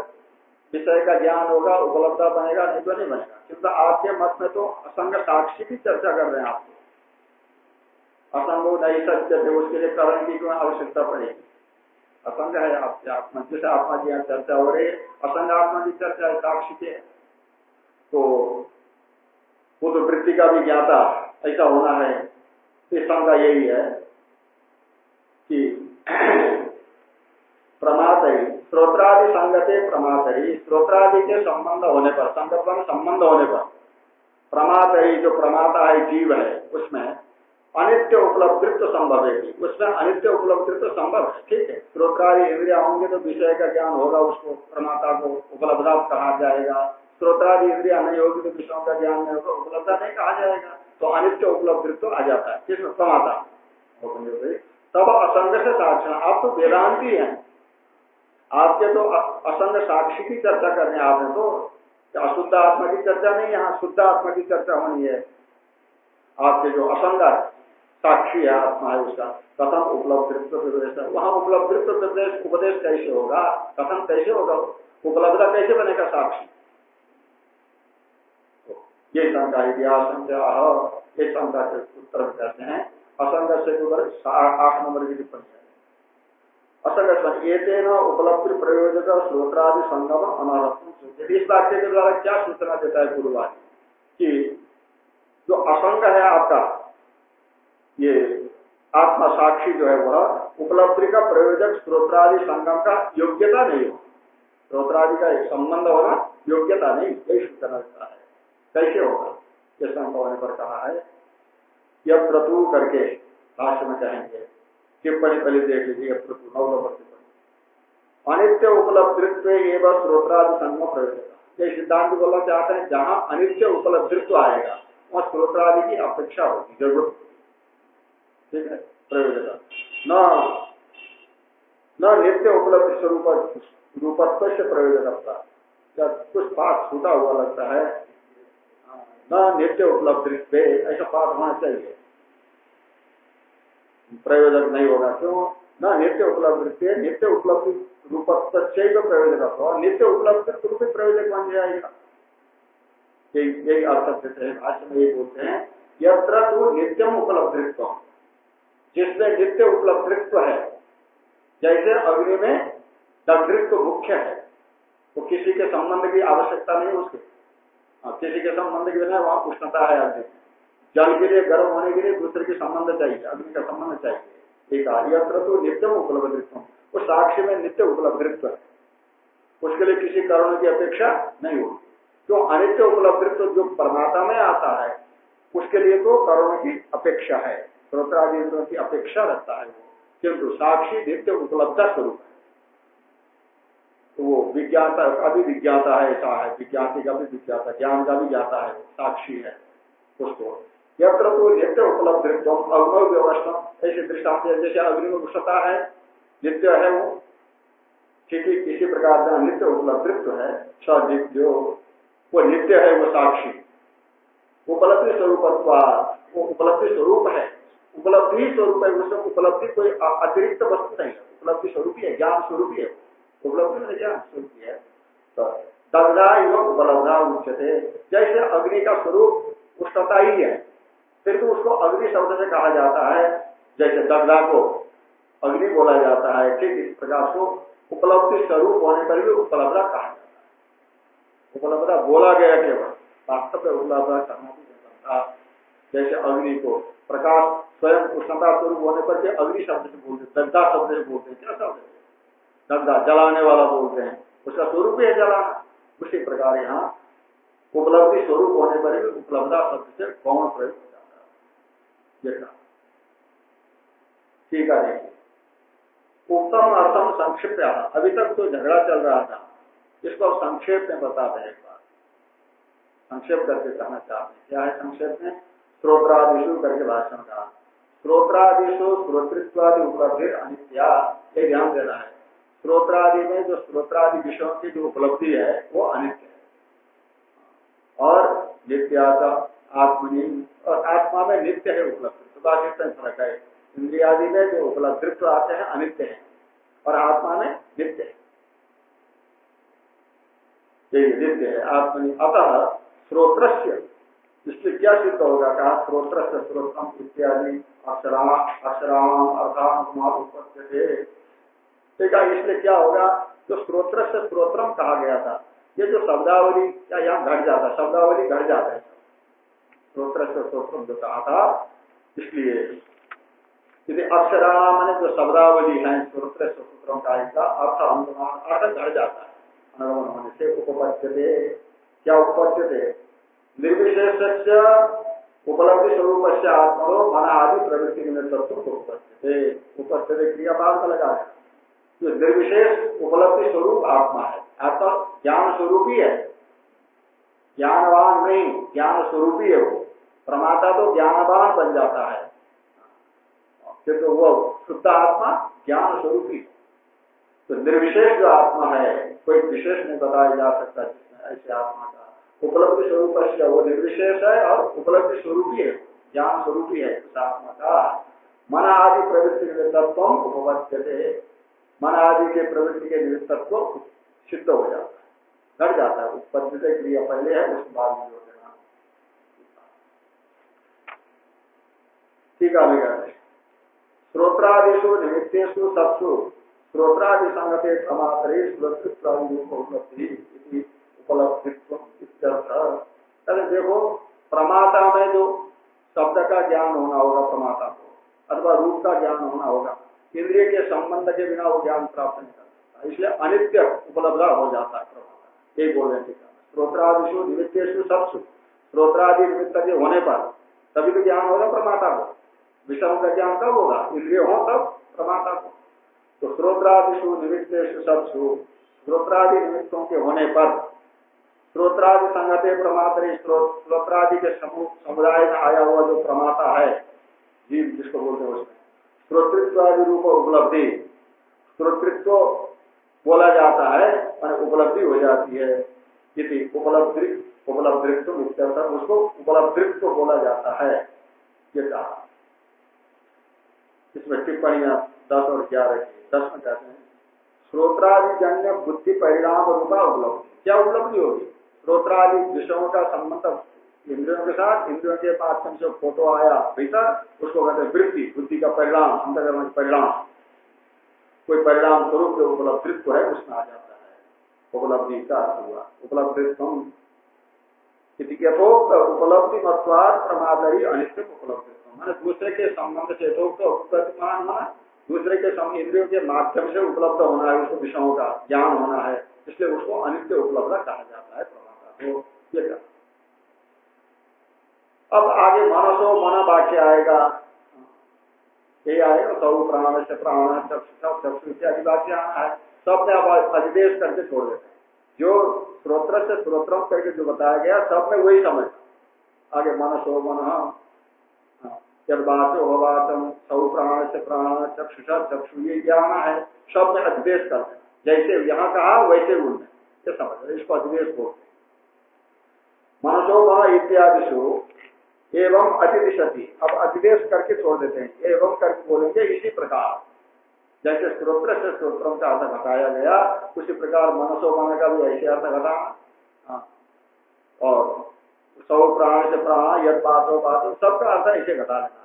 विषय का ज्ञान होगा, उपलब्धता बनेगा, नहीं तो नहीं बनेगा। किंतु आपके मत में तो असंग साक्षी की चर्चा कर रहे हैं आप। असंग नहीं सत्य उसके लिए करण की क्यों आवश्यकता पड़ेगी? असंग है आपसे आत्मा जैसे आत्मा की यहाँ चर्चा हो रही है असंग आत्मा की चर्चा है साक्षी के तो वो तो वृत्ति का भी ज्ञाता ऐसा होना है इस यही है कि प्रमातरी स्त्रोत्रादि संगते प्रमातरी स्त्रोत्रादि के संबंध होने पर संगत संबंध होने पर प्रमातरी जो प्रमाता है जीव है उसमें अनित्य उपलब्धित्व संभव है। उसमें अनित्य उपलब्धित्व संभव, ठीक है। स्रोत्रादि इंद्रिया होंगे तो विषय का ज्ञान होगा, उसको प्रमाता को उपलब्धा कहा जाएगा। स्रोत्रादि इंद्रिया नहीं होगी तो विषयों का ज्ञान नहीं होगा, उपलब्धा नहीं कहा जाएगा। तो अनित्य उपलब्धित्व आ जाता है। किसमें? प्रमाता तब असंग से साक्षण आप तो वेदांति हैं। आपके तो असंग साक्षी की चर्चा करने आपने तो अशुद्ध आत्मा की चर्चा नहीं यहाँ शुद्ध आत्मा की चर्चा होनी है। आपके जो असंग साक्षी है आत्मा है उसका। कथम उपलब्धित्व निर्देश वहाँ उपलब्धित्व निर्देश उपदेश कैसे होगा? कथम कैसे होगा? उपलब्धता कैसे बनेगा साक्षी? ये शंका इतिहास ये शंका के उत्तर कहते हैं। असंग से आठ नंबर की टिप्पणी है। असंग ये उपलब्धि प्रयोजक श्रोत्रादि संगम अनारत्म इस वाक्य के द्वारा क्या सूचना देता है गुरुवार? की जो असंग है आपका ये आत्मा साक्षी जो है वह उपलब्धि का प्रयोजक स्त्रोत्रादि संगम का योग्यता नहीं हो। स्त्रोत्रादि का एक संबंध होना योग्यता नहीं, यही देता है। कैसे होगा? ये संभव पर कहा है, यह प्रतु करके भाष्य में कहेंगे, टिप्पणी पहले देख लीजिए प्रतु नौ नंबर अनित्य उपलब्धित्व एवं स्त्रोत्रादि संगम प्रयोजक। ये सिद्धांत बोलना चाहते हैं, जहाँ अनित्य उपलब्धित्व आएगा, वहाँ स्त्रोत्रादि की अपेक्षा होगी, ज़रूरत प्रयोजन। न नित्य उपलब्ध स्वरूप रूपत्व से प्रयोजन जब कुछ पाठ छूटा हुआ लगता है, न नित्य उपलब्ध ऐसा पाठ होना चाहिए। प्रयोजक नहीं होगा, क्यों? न नित्य उपलब्धि नित्य उपलब्धि रूपत्व से प्रयोजक और नित्य उपलब्धि रूप प्रयोजक बन जाएगा। यही अर्थ देते हैं, भाष्य में ये बोलते हैं, यत्र तो नित्यम उपलब्धित्व जिसमें नित्य उपलब्धित्व है। जैसे अग्नि में दग्धित्व मुख्य है तो किसी के संबंध की आवश्यकता नहीं उसके। हाँ, किसी के संबंध के बिना वहाँ उष्णता है अग्नि जल के लिए गर्म होने के लिए दूसरे के संबंध चाहिए अग्नि का संबंध चाहिए। एक यत्र तो नित्यम उपलब्धित्व वो साक्ष्य में नित्य उपलब्धित्व है। उसके लिए किसी करुण की अपेक्षा नहीं होगी जो अनित्य उपलब्धित्व जो परमात्मा में आता है उसके लिए तो करुण की अपेक्षा है। श्रोत्रादि की अपेक्षा रखता है। किंतु साक्षी नित्य उपलब्धता स्वरूप है। तो वो विज्ञाता का भी विज्ञाता है, ऐसा है। विज्ञाति का भी विज्ञाता, ज्ञान का भी जाता है, साक्षी है। उसको यत्र तो नित्य उपलब्ध अग्नव व्यवस्था ऐसे दृष्टांत जैसे अग्नि में उष्णता है, नित्य है वो। ठीक है किसी प्रकार का नित्य उपलब्धित्व है सदित्यो वो नित्य है, वो साक्षी। उपलब्धि स्वरूप वो उपलब्धि स्वरूप है। उपलब्धि स्वरूप है उसमें उपलब्धि कोई अतिरिक्त वस्तु नहीं है। उपलब्धि स्वरूप है ज्ञान स्वरूपी है उपलब्धि में ज्ञान स्वरूपी है। तो दग्धा एवं उपलब्धा उच्चते जैसे अग्नि का स्वरूप उष्णता ही है। फिर तो उसको अग्नि शब्द से कहा जाता है, जैसे दग्धा को अग्नि बोला जाता है, ठीक इस प्रकार को उपलब्धि स्वरूप होने पर भी उपलब्धा कहा जाता है। उपलब्धा बोला गया केवल। वास्तव में उपलब्धा करना भी नहीं बनता जैसे अग्नि को, प्रकाश स्वयं उष्णता स्वरूप होने पर अग्नि शब्द से बोलते दग्धा शब्द से बोलते हैं, क्या शब्द दग्धा जलाने वाला बोलते हैं। उसका स्वरूप है जलाना। उसी प्रकार यहाँ उपलब्धि स्वरूप होने पर भी उपलब्धा शब्द से कौन प्रयोग हो जाता है? ठीक है, देखिए। उत्तम अर्थम संक्षिप्त आता अभी तक तो झगड़ा चल रहा था। इसको संक्षेप में बताते हैं एक बार। संक्षेप करके कहना चाहते हैं। क्या है संक्षेप में? स्त्रोत्रादिशु करके भाषण का स्त्रोत्रादिशु श्रोतृत्वादि उपलब्धि अनित्या, ये ध्यान देना है। स्त्रोत्रादि में जो स्त्रोत्रादि विषयों की जो उपलब्धि है, वो अनित्य है। और नित्या का आत्मनि, और आत्मा में नित्य है उपलब्धि। तो फ़र्क है। इंद्रियादि में जो उपलब्धित्व आते हैं, अनित्य है। और आत्मा में नित्य है। नित्य है, आत्मनि। अतः श्रोत्र इसलिए क्या सिद्ध होगा? कहा श्रोत्र से श्रोत्रम इत्यादि अक्षरा अक्षराम अर्थान उपस्थित। ठीक है इसलिए क्या होगा? जो स्त्रोत्र से स्त्रोत्रम कहा गया था, ये जो शब्दावली, क्या यहाँ घट जाता? शब्दावली घट जाता है। स्त्रोत्र से स्त्रोत्रम जो कहा था, इसलिए यदि अक्षराम मैंने जो शब्दावली है स्त्रोत्र से स्त्रोत्रम का अर्थ अनुमान, अर्थ घट जाता है। अनुगमन होने से उपपद्यते। क्या उपपद्यते? निर्विशेष उपलब्धि स्वरूप से आत्मनो मन आदि प्रवृत्ति निमित्तत्व उपस्थित उपस्थित क्रिया बाद में लगा जो निर्विशेष उपलब्धि स्वरूप आत्मा है। आत्मा ज्ञान स्वरूप ही। है ज्ञानवान नहीं ज्ञान स्वरूपी है वो। प्रमाता तो ज्ञानवान बन जाता है। क्योंकि वो शुद्ध आत्मा ज्ञान स्वरूपी तो निर्विशेष जो आत्मा है, कोई विशेष नहीं बताया जा सकता जिसमें ऐसे आत्मा का उपलब्धि स्वरूप वो निर्विशेष है और उपलब्धि स्वरूपी है, ज्ञान स्वरूपी है उस आत्मा का मन आदि प्रवृत्ति निमित्तत्व उपवद्यते मन आदि के प्रवृत्ति के निमित्तत्व सिद्ध हो जाता है, घट जाता है उपद्यते क्रिया पहले है, उसके बाद में देना ठीक है श्रोत्रादिशु निमित्तेषु सत्सु। श्रोत्रादि संगते समातरे सुरक्षित उपलब्धि उपलब्धित्व अरे देखो प्रमाता में जो शब्द का ज्ञान होना होगा प्रमाता को, अथवा रूप का ज्ञान होना होगा, इंद्रिय के संबंध के बिना वो ज्ञान प्राप्त नहीं कर सकता। इसलिए अनित्य उपलब्ध हो जाता है प्रमाता ये बोल रहे हैं स्त्रोत्रादिशु निमित्तेशु सबसु स्त्रोत्रादि निमित्त के होने पर तभी तो ज्ञान होगा प्रमाता को। विषम का ज्ञान कब होगा? इंद्रिय हो तब प्रमाता को। तो स्त्रोत्रादिशु निमित्तेशु सबसु स्त्रोत्रादि निमित्तों के होने पर स्त्रोत्रादि संगते प्रमात्र स्त्रोत्रादि के समुदाय में आया हुआ जो प्रमाता है, जीव जिसको बोलते हैं उसमें। श्रोतृत्वादि रूप उपलब्धि। श्रोतृत्व बोला जाता है, मान उपलब्धि हो जाती है। यदि उपलब्धि उपलब्धित्व उसको उपलब्धित्व बोला जाता है, ये कहा। इसमें टिप्पणियाँ दस और ग्यारह की दस में कहते हैं श्रोत्रादि जन्य बुद्धि परिणाम रूपा उपलब्धि। क्या उपलब्धि होगी? श्रोत्रादि विषयों का संबंध इंद्रियों के साथ, इंद्रियों के माध्यम से फ़ोटो आया भीतर उसको कहते हैं वृत्ति। बुद्धि का परिणाम, अंतकरण परिणाम। कोई परिणाम स्वरूप जो उपलब्धित्व है, उसमें आ जाता है। उपलब्धि का अर्थ हुआ। उपलब्धित्व। यथोक्त उपलब्धि मत्वाद प्रमादरी अनिश्चित उपलब्धित्व। मैंने दूसरे के संबंध से यथोक्त उपलब्धिमान होना, दूसरे के इंद्रियों के माध्यम से उपलब्ध होना है, उसको विषयों का ज्ञान होना है, इसलिए उसको अनित्य उपलब्ध कहा जाता है। कर अब आगे मनसो मन वाक्य आएगा। ये आएगा सौ प्राण से प्राण चक्षु इत्यादि वाक्य है सब में अब अधिदेश करके छोड़ देते हैं। जो स्रोत्र से स्रोत्र करके जो बताया गया, सब में वही समझ आगे मनसो मन जलवाचो हवाचम सौ प्राण से प्राण चक्षुषा चक्षु, ये ज्ञान है। सब में अधिवेश करते हैं। जैसे यहाँ कहा, वैसे उनमें। ये समझ इसको अधिवेश बोलते मनसो मन इत्यादिशु एवं अतिदिशति। अब अधिदेश करके छोड़ देते हैं। एवं करके बोलेंगे इसी प्रकार। जैसे स्त्रोत्र से स्त्रोत्र का अर्थ घटाया गया, उसी प्रकार मनसो मन का भी ऐसे अर्थ घटा हाँ। और सौ प्राण से प्राण, यद बातो बातो सबका अर्थ ऐसे घटा लेना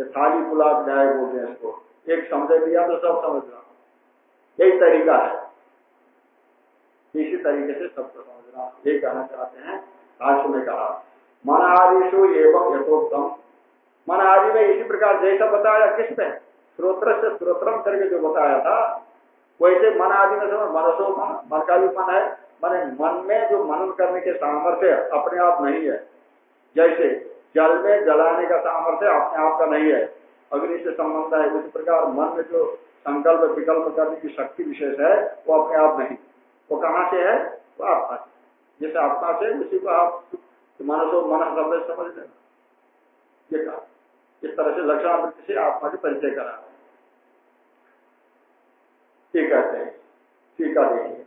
ये थाली पुला न्याय बोलते हैं इसको? एक समझ लिया तो सब समझना यही तरीका है। इसी तरीके से सबको समझना ये कहना चाहते हैं आज में कहा मन आदिशु एवं यथोक्तम। मन आदि में इसी प्रकार जैसा बताया किसमें स्त्रोत्र से स्त्रोत्रम करके जो बताया था, वैसे मन आदि में समझ मनसो मन मन का भी मन है, मन मन में जो मनन करने के सामर्थ्य अपने आप नहीं है। जैसे जल में जलाने का सामर्थ्य अपने आप का नहीं है। अग्नि से संबंध है, उसी प्रकार मन में जो संकल्प विकल्प करने की शक्ति विशेष है, वो अपने आप नहीं। वो कहाँ से है? वो आत्मा से जैसे आत्मा से, उसी को आप मनसो मन शब्द समझ लेना ये कहा। इस तरह से लक्षणावृत्ति से आत्मा के परिचय करा ठीक कहते हैं। है देखिए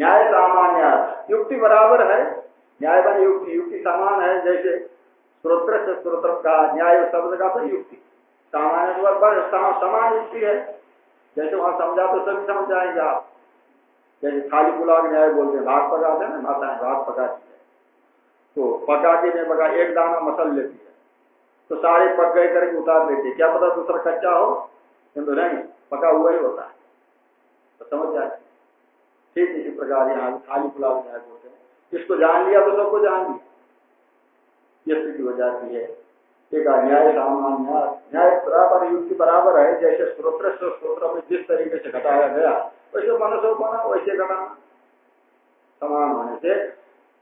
न्याय सामान्य। युक्ति बराबर है। न्याय बन युक्ति। युक्ति समान है, जैसे स्त्रोत्र से स्त्रोत्र का न्याय शब्द का तो युक्ति। सामान्य समान युक्ति है। जैसे वहाँ समझा तो सभी समझ जाएँगे आप। जैसे खाली पुलाव न्याय बोलते हैं भाग पकाते हैं ना माता है भाग पकाती है। तो पका के नहीं पका, एक दाना मसल लेती है। तो सारे पक गए करके उतार देते क्या पता दूसरा कच्चा हो? किंतु नहीं, पका हुआ ही होता है। तो समझ जाए। ठीक इसी प्रकार यहाँ खाली पुलाव न्याय बोलते हैं। इसको जान लिया तो सबको जान लिया। ये स्थिति हो जाती है। एक न्याय न्याय बराबर, युक्ति बराबर है, जैसे स्त्रोत्र स्त्रोत्र में जिस तरीके से घटाया गया, वैसे मनुष्य बना वैसे घटाना। समान होने से,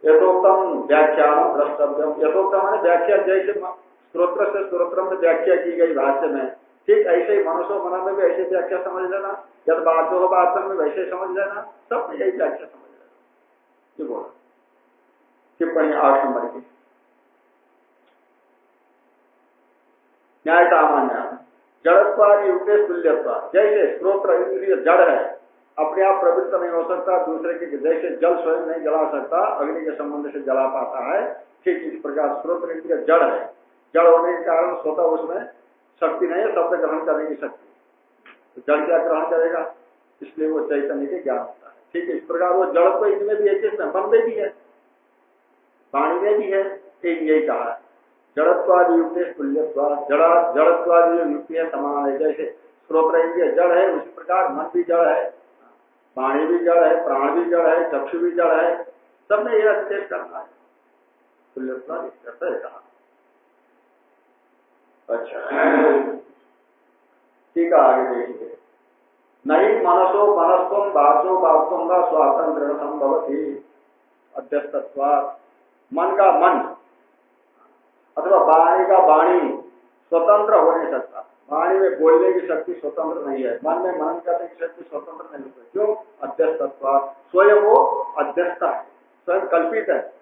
यथोक्तम व्याख्यान द्रष्टव्यम। यथोक्तम है व्याख्या, जैसे स्त्रोत्र से स्त्रोत्र में व्याख्या की गई भाष्य में, ठीक ऐसे ही मनुष्य मना में भी ऐसे व्याख्या समझ लेना। जब बात हो बात में वैसे समझ लेना। सब यही व्याख्या समझ लेना। बोला। टिप्पणी आठ नंबर की। न्याय सामान्य जड़त्वाद युक्त तुल्यत्व। जैसे स्त्रोत्र इंद्रिय जड़ है, अपने आप प्रवृत्त नहीं हो सकता, दूसरे के जैसे जल स्वयं नहीं जला सकता, अग्नि के संबंध से जला पाता है, ठीक इस प्रकार स्त्रोत्र इंद्रिय जड़ है। जड़ होने के कारण स्वतः उसमें शक्ति नहीं है, शब्द ग्रहण करने की शक्ति तो जड़ क्या ग्रहण करेगा? इसलिए वो चैतन्य के ज्ञान होता है। ठीक है इस प्रकार वो जड़ तो इनमें भी मन में भी है। पानी में भी है, एक यही कहा है। जड़त्वादि युक्त तुल्यत्वा, जड़ा जड़त्वादि जो युक्ति है समान है। जैसे स्रोत्र इंद्रिय जड़ है, उसी प्रकार मन भी जड़ है पानी भी जड़ है, प्राण भी जड़ है, चक्षु भी जड़ है, सब में यह स्टेट करना है। तुल्यत्वादि कहा। अच्छा। ठीक है, आगे देखिए। नहीं, मनसो मनस्व बासो बासों का स्वातंत्र संभवती अध्यस्तत्व मन का मन। अथवा वाणी का वाणी स्वतंत्र हो नहीं सकता वाणी में बोलने की शक्ति स्वतंत्र नहीं है। मन में मन करने की शक्ति स्वतंत्र नहीं होती क्यों अध्यस्तत्व, स्वयं वो अध्यस्त है, स्वयं कल्पित है।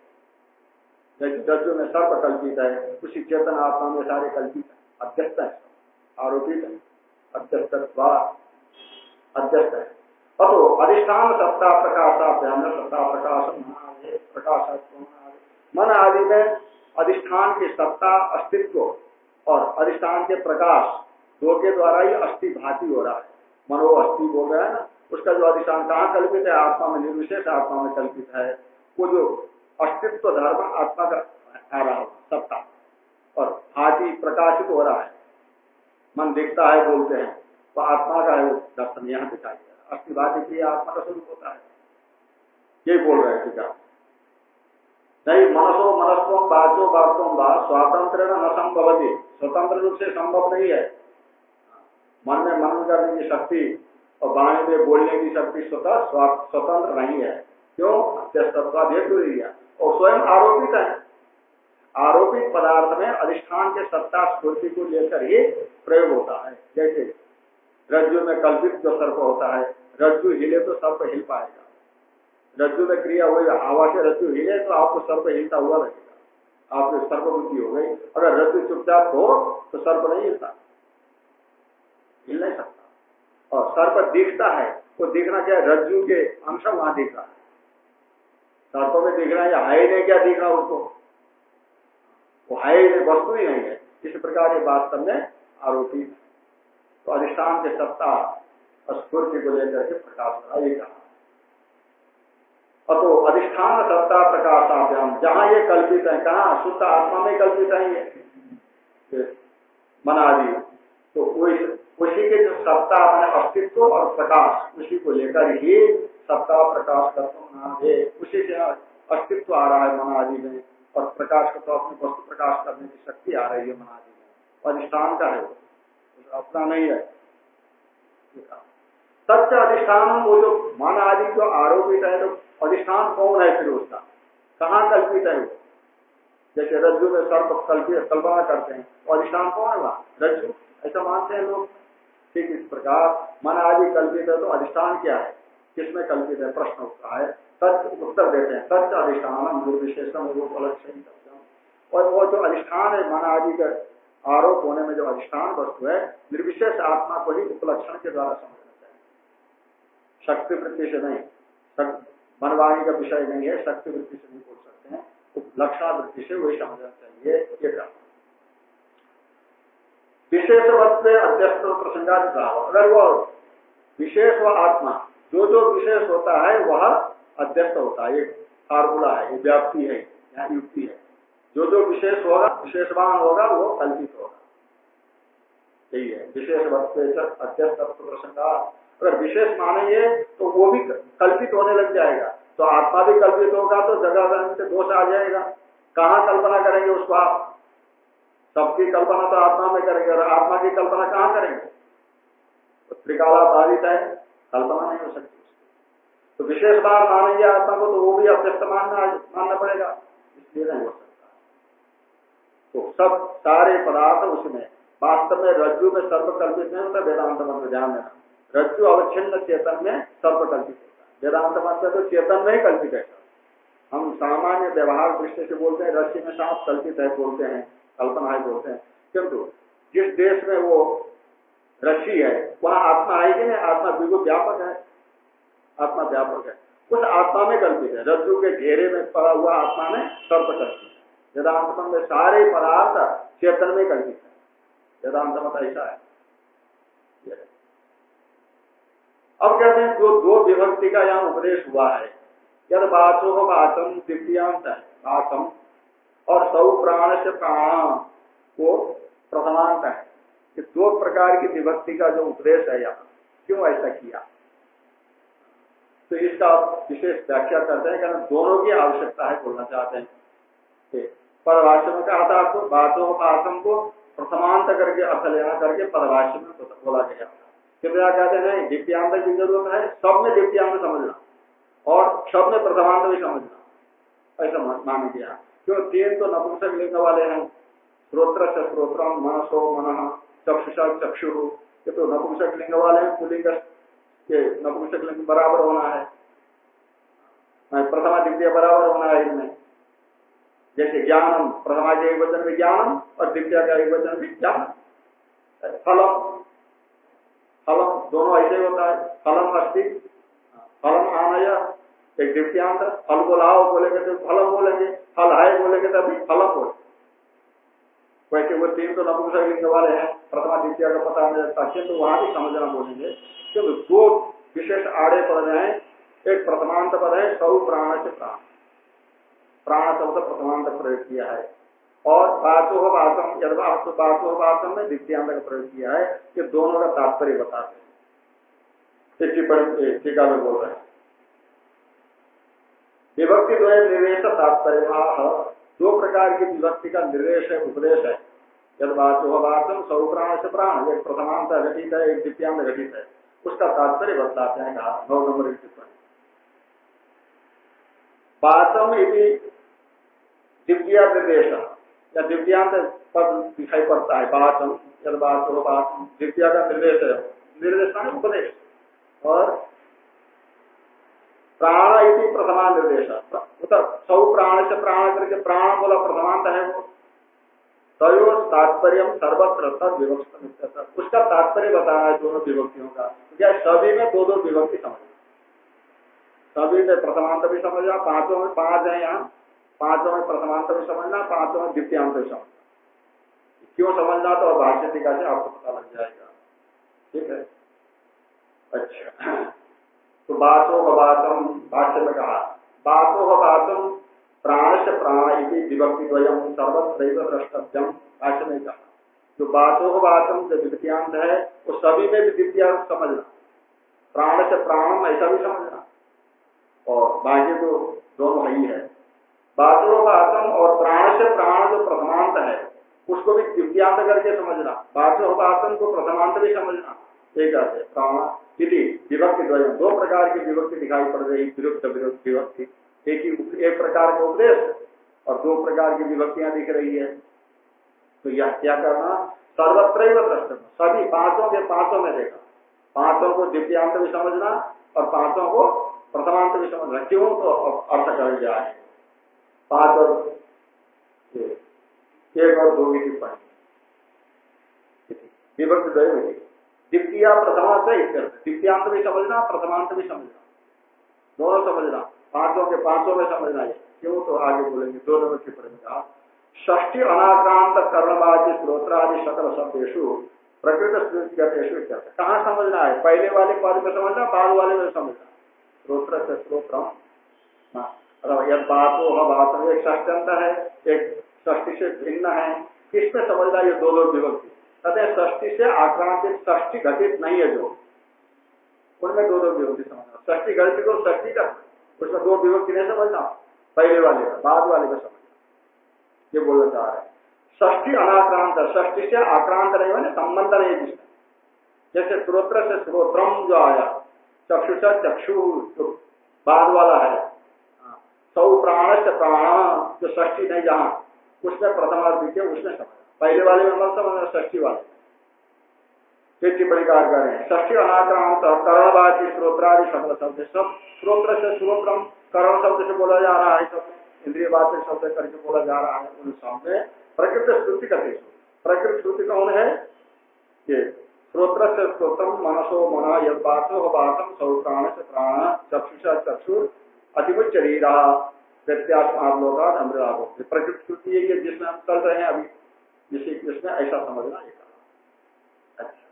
जैसे दर्जों में सर्प कल्पित है, उसी चेतन आत्मा में सारे कल्पित है। अध्यस्त है। आरोपित है। अध्यस्त अध्यस्त है। अतो अधिष्ठान सत्ता प्रकाशाभ्याम सत्ता प्रकाश प्रकाश मन आदि में अधिष्ठान की सत्ता, अस्तित्व और अधिष्ठान के प्रकाश दो के द्वारा ही अस्थि भाती हो रहा है। मनो अस्थि बोल रहा है ना, उसका जो अधिष्ठान कहाँ कल्पित है? आत्मा में निर्विशेष आत्मा में कल्पित है। वो जो अस्तित्व, धर्म, आत्मा का आ रहा है, सत्ता। और भाती प्रकाशित हो रहा है। मन दिखता है, बोलते हैं तो आत्मा का है वो दर्शन यहाँ दिखाई दे रहा है। अस्थिभाती की आत्मा का स्वरूप होता है। यही बोल रहे हैं टीका नहीं मनसो मनस्व बाचो बाचो बा स्वातंत्र न संभवती। स्वतंत्र रूप से संभव नहीं है। मन में मनन करने की शक्ति और वाणी में बोलने की शक्ति स्वतः स्वतंत्र नहीं है। क्यों? हेतु और स्वयं आरोपित है। आरोपित पदार्थ में अधिष्ठान के सत्ता स्फूर्ति को लेकर ही प्रयोग होता है। जैसे रज्जु में कल्पित जो सर्प होता है, रज्जु हिले तो सर्प हिल पाएगा। रज्जु में क्रिया हुई, हवा से रज्जु हिले तो आपको सर्प हिलता हुआ रहेगा आपको सर्प बुद्धि हो गई। अगर रज्जु चुपचाप हो तो सर्प नहीं हिलता। हिल नहीं सकता। और सर्प दिखता है, वो दिखना क्या रज्जु के अंश वहाँ दिख रहा है। सर्प में दिखना या है नहीं क्या दिखना उसको? वो है वस्तु ही नहीं है। इस प्रकार ये वास्तव में आरोपी तो अधिष्ठान के सत्ता स्फूर्ति को लेकर के प्रकाश करा ये कहा। तो अधिष्ठान सत्ता प्रकाशाभ्याम। जहाँ ये कल्पित है, कहा? शुद्ध आत्मा में कल्पित है ये। मन आदि तो उसी के जो सत्ता मैंने अस्तित्व और प्रकाश, उसी को लेकर ही सत्ता प्रकाश करता है। उसी से अस्तित्व आ रहा है मन आदि में। और प्रकाश को तो अपने वस्तु प्रकाश करने की शक्ति आ रही है मन आदि में। अधिष्ठान का है वो। अपना नहीं है। सत्य अधिष्ठान वो जो मन आदि जो आरोपित है तो अधिष्ठान कौन है फिर उसका। कहाँ कल्पित है जैसे रज्जु में सर्प कल्पित कल्पना करते हैं। अधिष्ठान कौन है वहाँ रज्जु। ऐसा मानते हैं लोग। ठीक इस प्रकार। मन आदि कल्पित है तो अधिष्ठान क्या है? किसमें कल्पित है? प्रश्न उठता है। सत्य उत्तर देते हैं। सत्य अधिष्ठान निर्विशेषम उपलक्षण और वो जो अधिष्ठान है, मन आदि का आरोप होने में जो अधिष्ठान वस्तु है, निर्विशेष आत्मा को ही उपलक्षण के द्वारा समझना चाहिए शक्ति वृत्ति से नहीं। मनवाणी का विषय नहीं है, शक्ति वृत्ति से नहीं बोल सकते हैं। लक्षण वृत्ति से वही समझना चाहिए, ये क्या विशेष अध्यस्त प्रसंगा अगर वो विशेष व आत्मा, जो जो विशेष होता है, वह अध्यस्त होता है। एक फार्मूला है, ये व्याप्ति है या युक्ति है। जो जो विशेष होगा, विशेषवान होगा, वो कल्पित होगा। यही है। विशेष वक्त अध्यस्त प्रसंगा। अगर विशेष मानेंगे तो वो भी कल्पित होने लग जाएगा। तो आत्मा भी कल्पित होगा तो जगह से दोष आ जाएगा। कहाँ कल्पना करेंगे उसको आप? सबकी कल्पना तो आत्मा में करेंगे और आत्मा की कल्पना कहाँ करेंगे? तो त्रिकाला बाधित है, कल्पना नहीं हो सकती। तो विशेष बार मानेंगे आत्मा को तो वो भी अभ्यस्त मानना मानना पड़ेगा। इसलिए नहीं हो सकता। तो सब सारे पदार्थ उसमें, वास्तव में रज्जु में सर्वकल्पित नहीं होता, वेदांत मंत्र ध्यान देना रज्जु अवच्छिन्न चेतन में सर्वकल्पित होता है। वेदांत मंत्र तो चेतन में ही कल्पित है। हम सामान्य व्यवहार दृष्टि से बोलते हैं, रस्सी में सांप कल्पित है बोलते हैं, कल्पना है बोलते हैं। किंतु जिस देश में वो रस्सी है, वहाँ आत्मा आएगी नहीं? आत्मा बिल्कुल व्यापक है। आत्मा व्यापक है। उस आत्मा में कल्पित है। रज्जु के घेरे में पड़ा हुआ आत्मा में सर्प कल्पित है। वेदांत में सारे पदार्थ चेतन में कल्पित है। वेदांत मत ऐसा है। अब कहते हैं, जो दो विभक्ति का यहाँ उपदेश हुआ है, यद बाचो बाचम दिव्यांत है बाचम और सौ प्राण से प्राण को प्रथमांत है। कि दो प्रकार की विभक्ति का जो उपदेश है यहाँ, क्यों ऐसा किया? तो इसका विशेष व्याख्या करते हैं कारण दोनों की आवश्यकता है बोलना चाहते हैं। पदभाष्य में कहा था आपको बातों आसम को प्रथमांत करके अर्थ लेना करके पदभाष्य में बोला गया। कृपया कहते नहीं दिव्यांत की ज़रूरत है सब में दिव्यांत समझना। और सब में प्रथमांत भी समझना। ऐसा मान दिया क्यों? तीन तो नपुंसक लिंग वाले हैं। श्रोत्र से श्रोत्र मनसो मन, चक्षुषा चक्षु। ये तो नपुंसक लिंग वाले हैं पुलिंग के नपुंसक लिंग बराबर होना है। प्रथमा द्वितीय बराबर होना है इनमें। जैसे ज्ञानम, प्रथमा के एक वचन में ज्ञानम, और द्वितीय का एक वचन भी ज्ञान फलम। दोनों ऐसे होता है। फलम अस्थि, फलम आनय, एक दिव्यांत फल बोलाओ बोलेंगे तो फलम बोलेंगे फल है बोलेंगे तो अभी फलम बोले। वैसे वो तीन तो नपुंसक वाले हैं, प्रथमा, द्वितीय का पता नहीं लगता किंतु वहाँ भी समझना बोलेंगे। क्योंकि दो विशेष आड़े पद हैं, एक प्रथमांत पद है, सौ प्राण से प्राण। प्राण शब्द प्रथमांत प्रयोग किया है। और बाचो वासम यदवासु बाचो वासम में द्वितीयांत का प्रयोग किया है, कि दोनों का तात्पर्य बताते हैं। टिप्पणी टीका में बोल रहे हैं। विभक्ति जो है निर्देश तात्पर्य दो प्रकार की विभक्ति का निर्देश है, उपदेश है। वासम सौ प्राण से प्राण एक प्रथमांत घटित है, एक द्वितीयांत घटित है। उसका तात्पर्य बताते हैं, कहा, नौ नंबर की टिप्पणी। वासम यदि दिव्या निर्देश। या दिव्यांत पद दिखाई पड़ता है बाचम यदवाचो वासम दिव्या का निर्देश है। निर्देश उपदेश। और प्राण इति प्रथमा निर्देश। सौ प्राण से प्राण करके प्राण बोला प्रथमांत है वो। तयो तात्पर्य सर्वत्र विभक्त उसका तात्पर्य बताना है दोनों विभक्तियों का। क्या सभी में दो दो विभक्ति समझना सभी में प्रथमांत भी समझना पाँचों में पाँच है यहाँ। पाँचों में प्रथमांत भी समझना, पाँचों में द्वितीयांत भी समझना। क्यों समझना तो भाष्य टीका से आपको पता लग जाएगा। ठीक है? अच्छा। तो बातो बातम भाष्य में कहा, बातो बातम प्राण से प्राण इति विभक्ति द्वयम सर्वत्र द्रष्टव्यम भाष्य में कहा। जो बातो बातम जो द्वितीयांत है, वो सभी में भी द्वितीयांत समझना। प्राण से प्राणम ऐसा भी समझना। और बाकी तो दोनों ही है। बातो बातम और प्राण से प्राण जो प्रथमांत है, उसको भी द्वितीयांत करके समझना। बातो बातम को प्रथमांत भी समझना। एक अर्थ प्राण विभक्ति द्वय। दो प्रकार की विभक्ति दिखाई पड़ रही, विरुद्ध विरुद्ध विभक्ति। एक ही एक प्रकार का उपदेश और दो प्रकार की विभक्तियाँ दिख रही है। तो यह क्या करना? सर्वत्र दृष्ट सभी पाँचों के पाँचों में देखा पाँचों को द्वितीयांत भी समझना और पाँचों को प्रथमांत भी समझना। क्यों? तो अर्थ कर जाए। पाँच और एक। और दो की टिप्पणी। विभक्ति द्वय द्वितीय प्रथमा से द्वितीयांत भी समझना प्रथमांत भी समझना। दोनों समझना। पाँचों के पाँचों में समझना है क्यों? तो आगे बोलेंगे। दो नंबर टिप्पणी कहा ष्टी अनाक्रांत कर्णवादी स्त्रोत्रादि सकल शब्देशु प्रकृत स्मृतिगतेशु कहाँ समझना है? पहले वाले पद में समझना, बाद वाले में समझना। स्त्रोत्र से स्त्रोत्र यद बातो बात एक ष्टंत है, एक ष्टी से भिन्न है। किसमें समझना ये दो दो विभक्ति। तथा ष्टी से आक्रांतित ष्टी घटित नहीं है जो। उनमें दो दो विभक्ति समझना ष्टी घटित को ष्टी का उसमें दो विभक्ति नहीं समझना पहले वाले का, बाद वाले का समझना ये बोलना चाह रहे हैं। ष्टी अनाक्रांत ष्टी से आक्रांत नहीं मैंने संबंध नहीं जिसमें। जैसे स्त्रोत्र से स्त्रोत्रम जो आया, चक्षु से चक्षु जो बाद वाला है। सौ प्राण से प्राण, जो ष्टी नहीं जहाँ, उसमें प्रथमा द्वितीय उसमें समझ पहले वाले में मत समझना ष्टी वाले। फिर टिप्पणी कार कर रहे हैं ष्टी अनाक्रांत करणवाची स्त्रोत्रादि सकल शब्द। सब स्त्रोत्र से स्त्रोत्रम करण शब्द से बोला जा रहा है, सब इंद्रिय बात शब्द करके बोला जा रहा है, उन सामने प्रकृत श्रुति का प्रकृत श्रुति कौन है? ये स्त्रोत्र से स्त्रोत्रम मनसो मना यद बातो बातम सौ प्राण से प्राण, चक्षुषा चक्षुर अतिमुच शरीरा व्यत्यात्मावलोका अमृताभो प्रकृत श्रुति है जिसमें हम चल रहे हैं अभी। जिसे जिसमें ऐसा समझना है। अच्छा।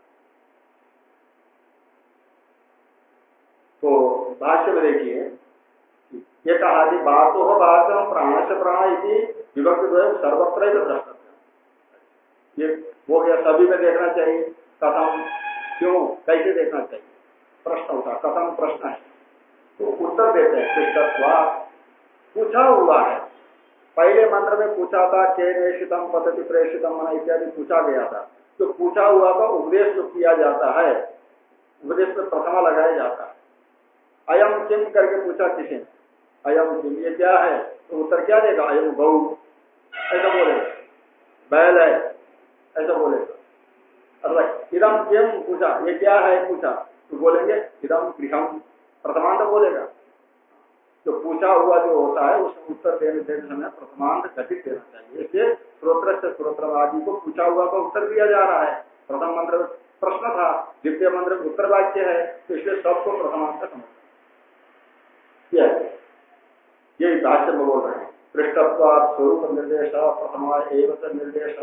तो भाष्य में देखिए, ये कहा कि बातो हो बात प्राण से प्राण इति विभक्त जो है सर्वत्र ये हो गया सभी में देखना चाहिए? कथम क्यों? कैसे देखना चाहिए? प्रश्न उठा कथम प्रश्न है। तो उत्तर देते हैं पूछा हुआ है। पहले मंत्र में पूछा था के नेशितम पद्धति प्रेषितम, मना इत्यादि पूछा गया था। तो पूछा हुआ था, उपदेश जो किया जाता है। उपदेश में प्रथमा लगाया जाता है। अयम किम करके पूछा किसी ने? अयम किम, ये क्या है? तो उत्तर क्या देगा? अयम गौ। ऐसा बोलेगा। बैल है। ऐसा बोलेगा। अर्थात इदम किम पूछा, ये क्या है? पूछा। तो बोलेंगे इदम गृहम। प्रथमांत बोलेगा। जो पूछा हुआ जो होता है उसमें उत्तर देने देने समय प्रथमांत घटित देना चाहिए। इसलिए स्त्रोत्र से स्त्रोत्र आदि को पूछा हुआ का उत्तर दिया जा रहा है। प्रथम मंत्र प्रश्न था, द्वितीय मंत्र उत्तर वाक्य है तो इसलिए सबको प्रथमांत समझ यही भाष्य में बोल रहे हैं। पृष्ठत्वाद स्वरूप निर्देश प्रथमा एवं निर्देश।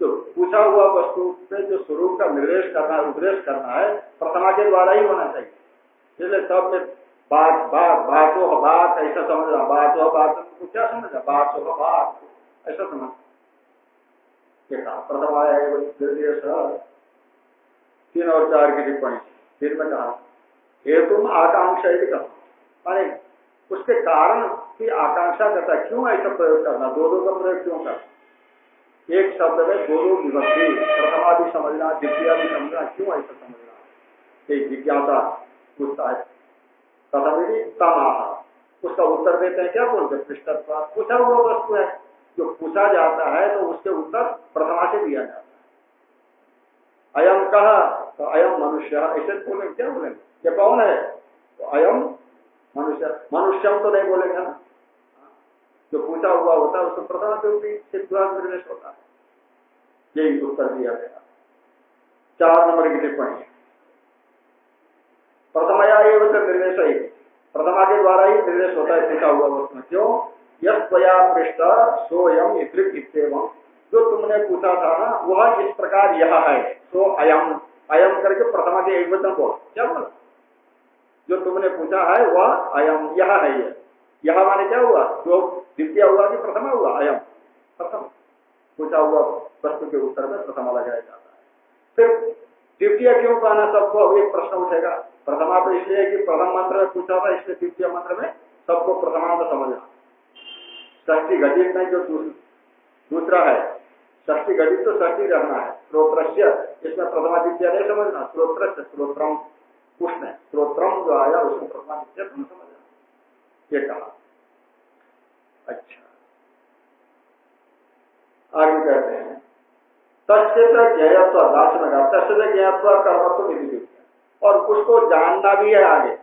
तो पूछा हुआ वस्तु से जो स्वरूप का निर्देश करना है, उपदेश करना है प्रथमा के द्वारा ही होना चाहिए। इसलिए सब में बात बात, बातो बात, ऐसा समझ रहा बातो बात तो क्या समझ रहा बातो बात, ऐसा समझ प्रथम आया निर्देश तीन और चार की टिप्पणी। फिर में कहा हेतु आकांक्षा ही कहा माने उसके कारण की आकांक्षा करता क्यों ऐसा प्रयोग करना? दो दो का प्रयोग क्यों करना? एक शब्द में दो दो विभक्ति प्रथमा भी समझना द्वितीय भी समझना, क्यों ऐसा समझना? एक जिज्ञासा पूछता है कथमिति तमाहा उसका उत्तर देते हैं, क्या बोलते पृष्ठत्व पूछा हुआ वस्तु है, जो पूछा जाता है तो उसके उत्तर प्रथमा से दिया जाता है। अयम कहा तो अयम मनुष्य। ऐसे बोलेंगे, क्या बोलेंगे? ये कौन है? तो अयम मनुष्य। मनुष्यम तो नहीं बोलेंगे ना। जो पूछा हुआ होता है, उसको प्रथमा से निर्देश होता है। यही उत्तर दिया गया। चार नंबर की टिप्पणी प्रथमया एवं निर्देश ही प्रथमा के द्वारा ही निर्देश होता है पूछा हुआ में क्यों? त्वया पृष्ठ सोयम इतम जो तुमने पूछा था ना, वह इस प्रकार यह है, सो अयम। अयम करके प्रथमा के एक वचन बोला। क्या बोला? जो तुमने पूछा है, वह अयम यह है ये। यह माने क्या हुआ? जो द्वितीय हुआ कि प्रथमा हुआ? अयम। प्रथम। पूछा हुआ वस्तु के उत्तर में प्रथमा लगाया जाता है। फिर द्वितीय क्यों कहना सबको? अब एक प्रश्न उठेगा। प्रथमा तो इसलिए कि प्रथम मंत्र में पूछा था, इसलिए द्वितीय मंत्र में सबको प्रथमांत समझना। ष्टी घटित नहीं जो दूसरा है ष्टी घटित तो ष्टी रहना है। स्त्रोत्र इसमें प्रथमा द्वितीय नहीं समझना स्त्रोत्र स्त्रोत्रम उसमें स्त्रोत्रम जो आया उसमें प्रथमा द्वितीय तुम समझना। ये कहा। अच्छा। आगे कहते हैं, तस्य ज्ञत्व दार्शन का तस्य ज्ञत्व कर्मत्व विधि और उसको जानना भी है आगे।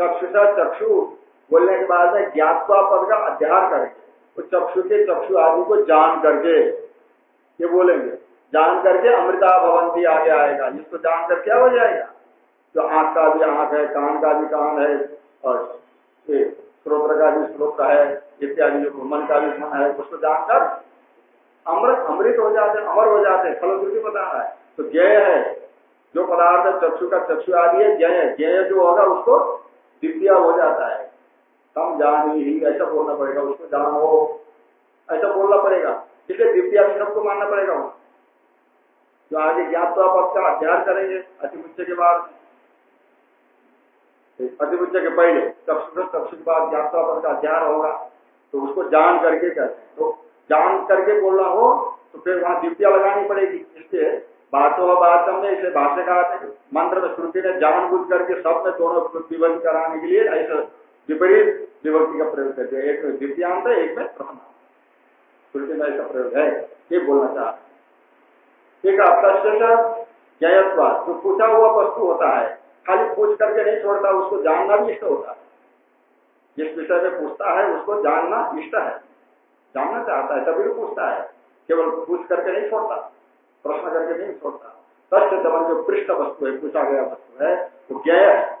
चक्षुषा चक्षु। बोलने के बाद में ज्ञातवा पद का अध्यार करेंगे। तो चक्षु के चक्षु आदि को जान करके, ये बोलेंगे। जान करके अमृता भवंती आगे आएगा। इसको जान कर क्या हो जाएगा? जो आँख का भी आँख है, कान का भी कान है, और स्रोत्र का भी स्रोत्र है, इत्यादि जो मन का भी मन है, उसको जानकर अमृत अमृत हो जाते, अमर हो जाते। फलश्रुति बता रहा है। तो जय है। जो पदार्थ चक्षु का चक्षु आदि है, जय जय जो होगा, उसको द्वितीय हो जाता है। तम जान ही, ऐसा बोलना पड़ेगा उसको, जानो। ऐसा बोलना पड़ेगा। इसलिए द्वितीय भी सबको मानना पड़ेगा। वहाँ जो आगे ज्ञात पद का अध्ययन करेंगे अतिमुच्च के बाद। अतिमुच्च के पहले, चक्षु चक्षु के बाद ज्ञात पद का अध्ययन होगा तो उसको जान करके कहते हैं। तो जान करके बोलना हो तो फिर वहाँ द्वितीय लगानी पड़ेगी। इसलिए बातों बातम में इसे भाष्य कहा मंत्र में श्रुति ने जान बुझ करके सब में दोनों विभक्ति कराने के लिए ऐसा विपरीत विभक्ति का प्रयोग करते हैं एक में द्वितीयांत है, एक में प्रथम श्रुति में ऐसा प्रयोग है, ये बोलना चाह एक आपका जो पूछा हुआ वस्तु होता है, खाली पूछ करके नहीं छोड़ता, उसको जानना भी इष्ट होता है। जिस विषय में पूछता है, उसको जानना इष्ट है। जानना चाहता है, तभी पूछता है। केवल पूछ करके नहीं छोड़ता। प्रश्न करके नहीं छोड़ता। तथ्य दमन जो पृष्ठ वस्तु है पूछा गया वस्तु है वो ज्ञ है।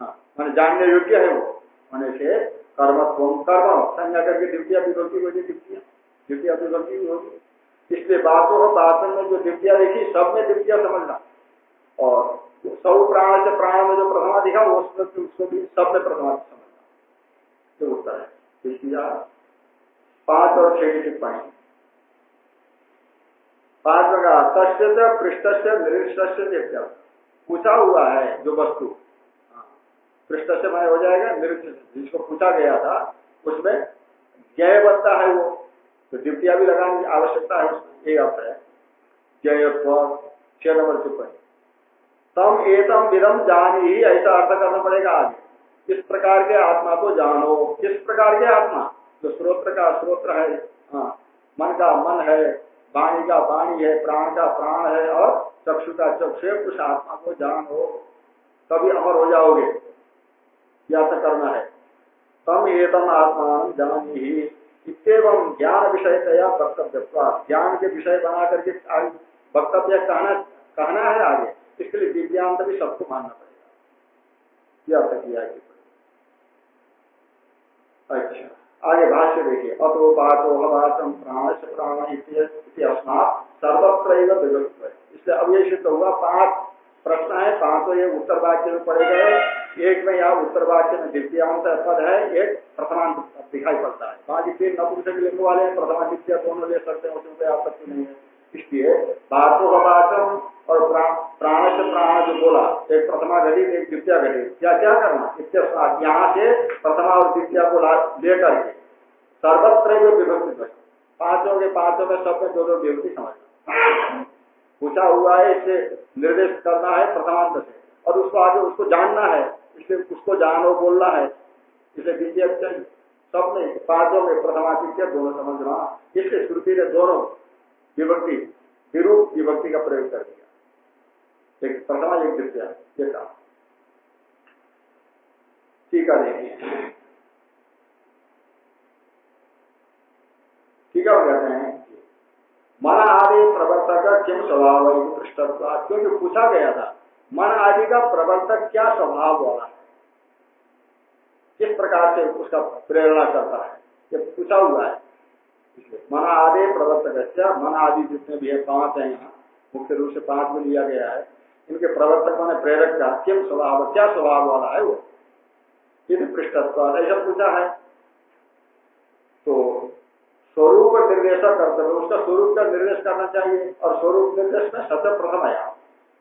हाँ, मैंने जानने योग्य है वो। होने से कर्मत्व कर्म संज्ञा करके द्वितीय विभक्ति होगी द्वितीय द्वितीय भी होगी। इसलिए बातों और बातन में जो द्वितीय देखी सब में द्वितीय समझना। और सौ प्राण से प्राण में जो प्रथमा दिखा उसमें उसको भी सब में प्रथमा समझना। तो उत्तर है। पाँच और छह की टिप्पणी। पाँच का तस्य पृष्ठ से निरीक्ष पूछा हुआ है जो वस्तु। हाँ, पृष्ठ से मैंने हो जाएगा निरीक्ष जिसको पूछा गया था उसमें ज्ञ बनता है वो। तो द्वितीय भी लगाने की आवश्यकता है उसमें ये अर्थ है। ज्ञत्व छह नंबर टिप्पणी। तम एतम विदम जान ही ऐसा अर्थ करना पड़ेगा आगे। इस प्रकार के आत्मा को जानो? किस प्रकार के आत्मा? जो स्रोत्र का स्रोत्र है हाँ मन का मन है वाणी का वाणी है, प्राण का प्राण है और चक्षु का चक्षु उस आत्मा को जान हो तभी अमर हो जाओगे। या तो करना है। तम एतम आत्मा जान ही इतम ज्ञान विषय तया वक्तव्य ज्ञान के विषय बना करके वक्तव्य कहना कहना है आगे। इसके लिए दिव्यांत भी सबको मानना पड़ेगा। यह अर्थ किया अच्छा। आगे भाष्य देखिए, अतो पाचो हवाचम प्राण से प्राण अस्मात सर्वत्र विभक्त इसलिए अब ये सिद्ध हुआ, पाँच प्रश्न है, पाँचों ये उत्तर वाक्य में पड़े गए एक में यहाँ उत्तर वाक्य में द्वितीय पद है, एक प्रथमांत दिखाई पड़ता है। बाकी तीन नपुंसक लिंग वाले हैं प्रथमा द्वितीय दोनों ले सकते हैं उसमें कोई आपत्ति नहीं है। इसलिए बातो हवाचम और प्राण से प्राण जो बोला, एक प्रथमा घटित एक द्वितीय घटित क्या क्या करना? इसके साथ यहाँ से प्रथमा और द्वितीय को लेकर के सर्वत्र विभक्ति पाँचों के पाँचों में सब में दोनों विभक्ति समझना पूछा हुआ है, इसे निर्देश करना है प्रथमांत से। और उसको आगे, उसको जानना है इसलिए उसको जानो, बोलना है। इसे द्वितीय सब में पाँचों में प्रथमा, द्वितीय दोनों समझना। इसलिए श्रुति ने दोनों विभक्ति, विरूप विभक्ति का प्रयोग कर दिया। एक प्रथमा एक द्वितीय ये कहा है, देखिए। है कहते हैं मन आदि प्रवर्तक किम स्वभाव पृष्ठत्व, क्योंकि पूछा गया था, मन आदि का प्रवर्तक क्या स्वभाव वाला है? किस प्रकार से उसका प्रेरणा करता है? ये पूछा हुआ है। मन आदि प्रवर्तक मन आदि जितने भी है, पाँच है यहाँ, मुख्य रूप से पाँच में लिया गया है। इनके प्रवर्तक माने प्रेरक का किम स्वभाव, क्या स्वभाव वाला है वो? यदि पृष्ठत्व ऐसा पूछा है। तो स्वरूप निर्देश करते हुए उसका स्वरूप का निर्देश करना चाहिए, और स्वरूप निर्देश में सत्य प्रथम आया।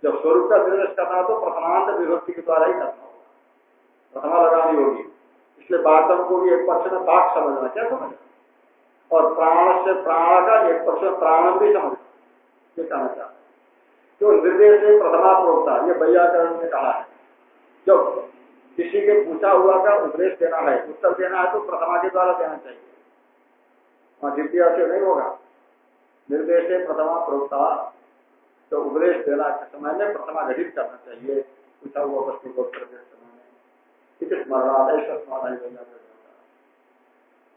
जब स्वरूप का निर्देश करना तो प्रथमांत विभक्ति के द्वारा ही करना होगा। प्रथमा लगानी होगी। इसलिए बातम को भी एक पक्ष में बाघ समझना, क्या समझना? और प्राण से प्राण का एक पक्ष प्राण भी समझना ये कहना चाहते जो निर्देश प्रथमा प्रोक्ता ये वैयाकरण ने कहा है। जब किसी के पूछा हुआ का उपदेश देना है, उत्तर देना है तो प्रथमा के द्वारा देना चाहिए। वहाँ द्वितीय से नहीं होगा। निर्देश प्रथमा प्रोक्ता तो उपदेश देना के समय में प्रथमा घटित करना चाहिए। पूछा हुआ वस्तु को उत्तर देते समय में। स्मरण ऐसा स्मरण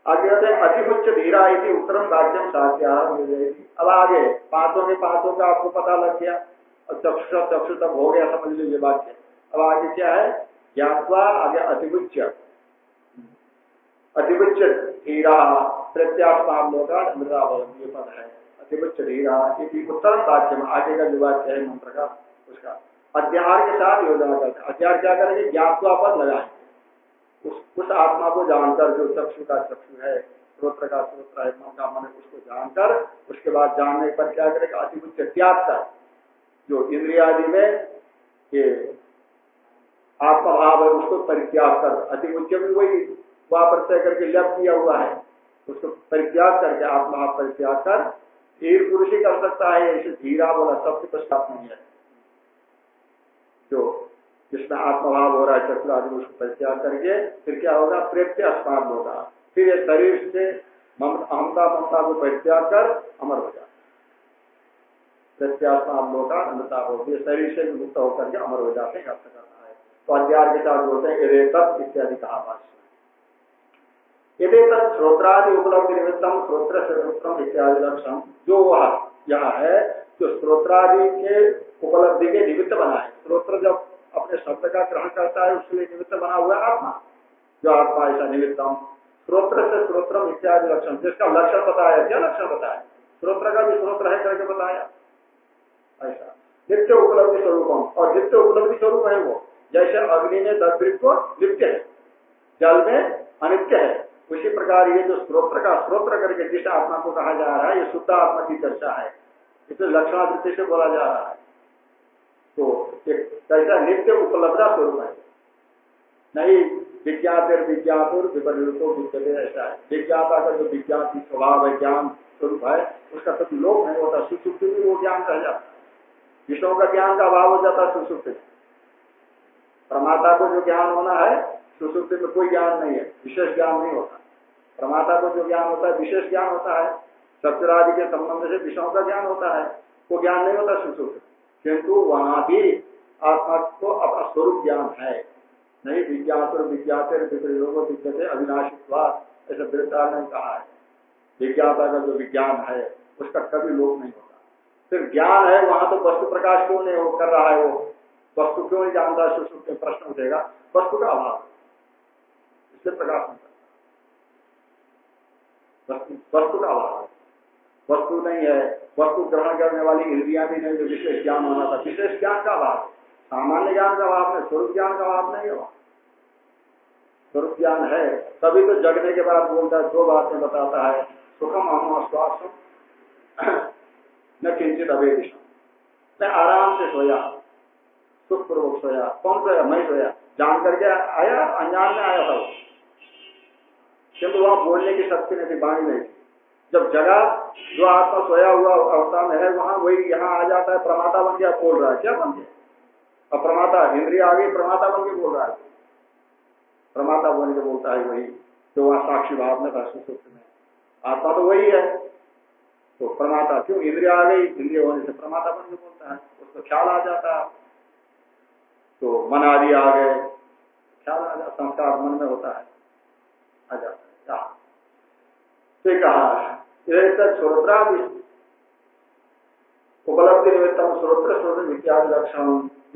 आगे कहते हैं अतिमुच्च धीरा इति उत्तरम वाक्यम साध्या अब आगे, पाँचों के पाँचों का आपको पता लग गया। और चक्षु चक्षु तक हो गया, समझ लीजिए वाक्य अब आगे क्या है? ज्ञातवा आगे अतिमुच्च। अतिमुच्च धीरा प्रत्यात्मा का मृदावलंबी पद है। अतिमुच्च धीरा इति उत्तरम वाक्य में आगे का जो वाक्य है मंत्र का, उसका। अध्यार के साथ योजना करते अध्यार क्या करेंगे? ज्ञातवा पद लगाएँगे उस उस आत्मा को जानकर जो चक्षु का चक्षु है श्रोत्र का श्रोत्र है, मन का मन उसको जानकर, उसके बाद जानने पर क्या करेगा अति उच्च त्याग कर, जो इंद्रियादि में ये आत्मभाव है, उसको परित्याग कर अति उच्च में वही वह प्रत्यय करके लप किया हुआ है, उसको परित्याग करके आत्मभाव परित्याग कर धीर पुरुष ही कर सकता है ऐसे धीरा बोला सबसे पश्चात नहीं है। जो जिसमें आत्मभाव हो रहा है चक्र आदि उसको परित्याग करके फिर क्या होगा? प्रेत्य अस्पाद होगा। फिर ये शरीर से अहमता ममता को परित्याग कर अमर हो होगी शरीर से मुक्त होकर के अमर हो जाते हैं तो के साथ बोलते हैं कहा जो वह यह है, जो श्रोत्रादि के उपलब्धि के निमित्त बना है। जब अपने शब्द का ग्रहण करता है उसके लिए निमित्त बना हुआ आत्मा, जो आत्मा ऐसा निमित्तम। स्त्रोत्र से स्त्रोत्रम इत्यादि लक्षण, जिसका लक्षण बताया, क्या लक्षण बताया? स्त्रोत्र का भी स्त्रोत्र है करके बताया। ऐसा। नित्य उपलब्धि स्वरूपम, और नित्य उपलब्धि स्वरूप है वो। जैसे अग्नि में दस को नित्य है, जल में अनित्य है। उसी प्रकार ये जो स्त्रोत्र का स्त्रोत्र करके जिस आत्मा को कहा जा रहा है, ये शुद्ध आत्मा की चर्चा है। इसे लक्षणावृत्ति से बोला जा रहा है। तो कैसा नित्य उपलब्धा स्वरूप है। नहीं विज्ञातर विज्ञापुर विपरीतो विद्यते ऐसा है। विज्ञाता का जो विज्ञान की स्वभाव है, ज्ञान स्वरूप है, उसका सब लोप नहीं होता, सुसुप्ति में वो ज्ञान रह जाता विषयों का ज्ञान का अभाव हो जाता है सुसुप्ति। प्रमाता को जो ज्ञान होना है, सुसुप्ति में कोई ज्ञान नहीं है, विशेष ज्ञान नहीं होता। प्रमाता को जो ज्ञान होता है, विशेष ज्ञान होता है। सत्यरादि के संबंध से विषयों का ज्ञान होता है, वो ज्ञान नहीं होता, सुसुप्ति। किंतु वहाँ भी आत्मा को अपना स्वरूप ज्ञान है। नहीं विज्ञात विज्ञाते विपरीलोगो विद्यते अविनाशित्वाद ऐसा वृद्धार ने कहा है। विज्ञाता का जो विज्ञान है, उसका कभी लोप नहीं होता सिर्फ़ ज्ञान है, वहाँ तो वस्तु प्रकाश क्यों नहीं हो, कर रहा है वो? वस्तु क्यों नहीं जानता के प्रश्न उठेगा? वस्तु का अभाव। इससे प्रकाश नहीं करता। वस्तु का अभाव। वस्तु नहीं है वस्तु ग्रहण करने वाली इंद्रिया भी नहीं, जो विशेष ज्ञान होना था। विशेष ज्ञान का भाव सामान्य ज्ञान का भाव नहीं, स्वरूप ज्ञान का भाव नहीं है स्वरूप ज्ञान है। तभी तो जगने के बाद बोलता है, दो बातें बताता है। सुखम हम स्वास्थ्य न किंचित अवेदिशम मैं आराम से सोया। सुख पूर्वक सोया। कौन सोया? मैं सोया। जान करके आया अनजान में आया था वो। किंतु वहाँ बोलने की शक्ति नहीं थी बाणी नहीं थी। जब जगह जो आत्मा सोया हुआ अवस्था में है, वहाँ वही यहाँ आ जाता है, प्रमाता बन गया बोल रहा है। क्या बन गया? अब प्रमाता, इंद्रिया आ गई, प्रमाता बन के बोल रहा है। प्रमाता बन के बोलता है वही, जो वहाँ साक्षी भाव में था सुसुप्त में आत्मा तो वही है। तो प्रमाता क्यों? इंद्रिया आ गई, इंद्रिय होने से प्रमाता बन के बोलता है। उसको ख्याल आ जाता। तो मन आदि आ गए। ख्याल आ जाता संस्कार मन में होता है। आ जाता है। तो कहा श्रोत्रादि उपलब्धि निमित्तम श्रोत्र श्रोत्र इत्यादि लक्षण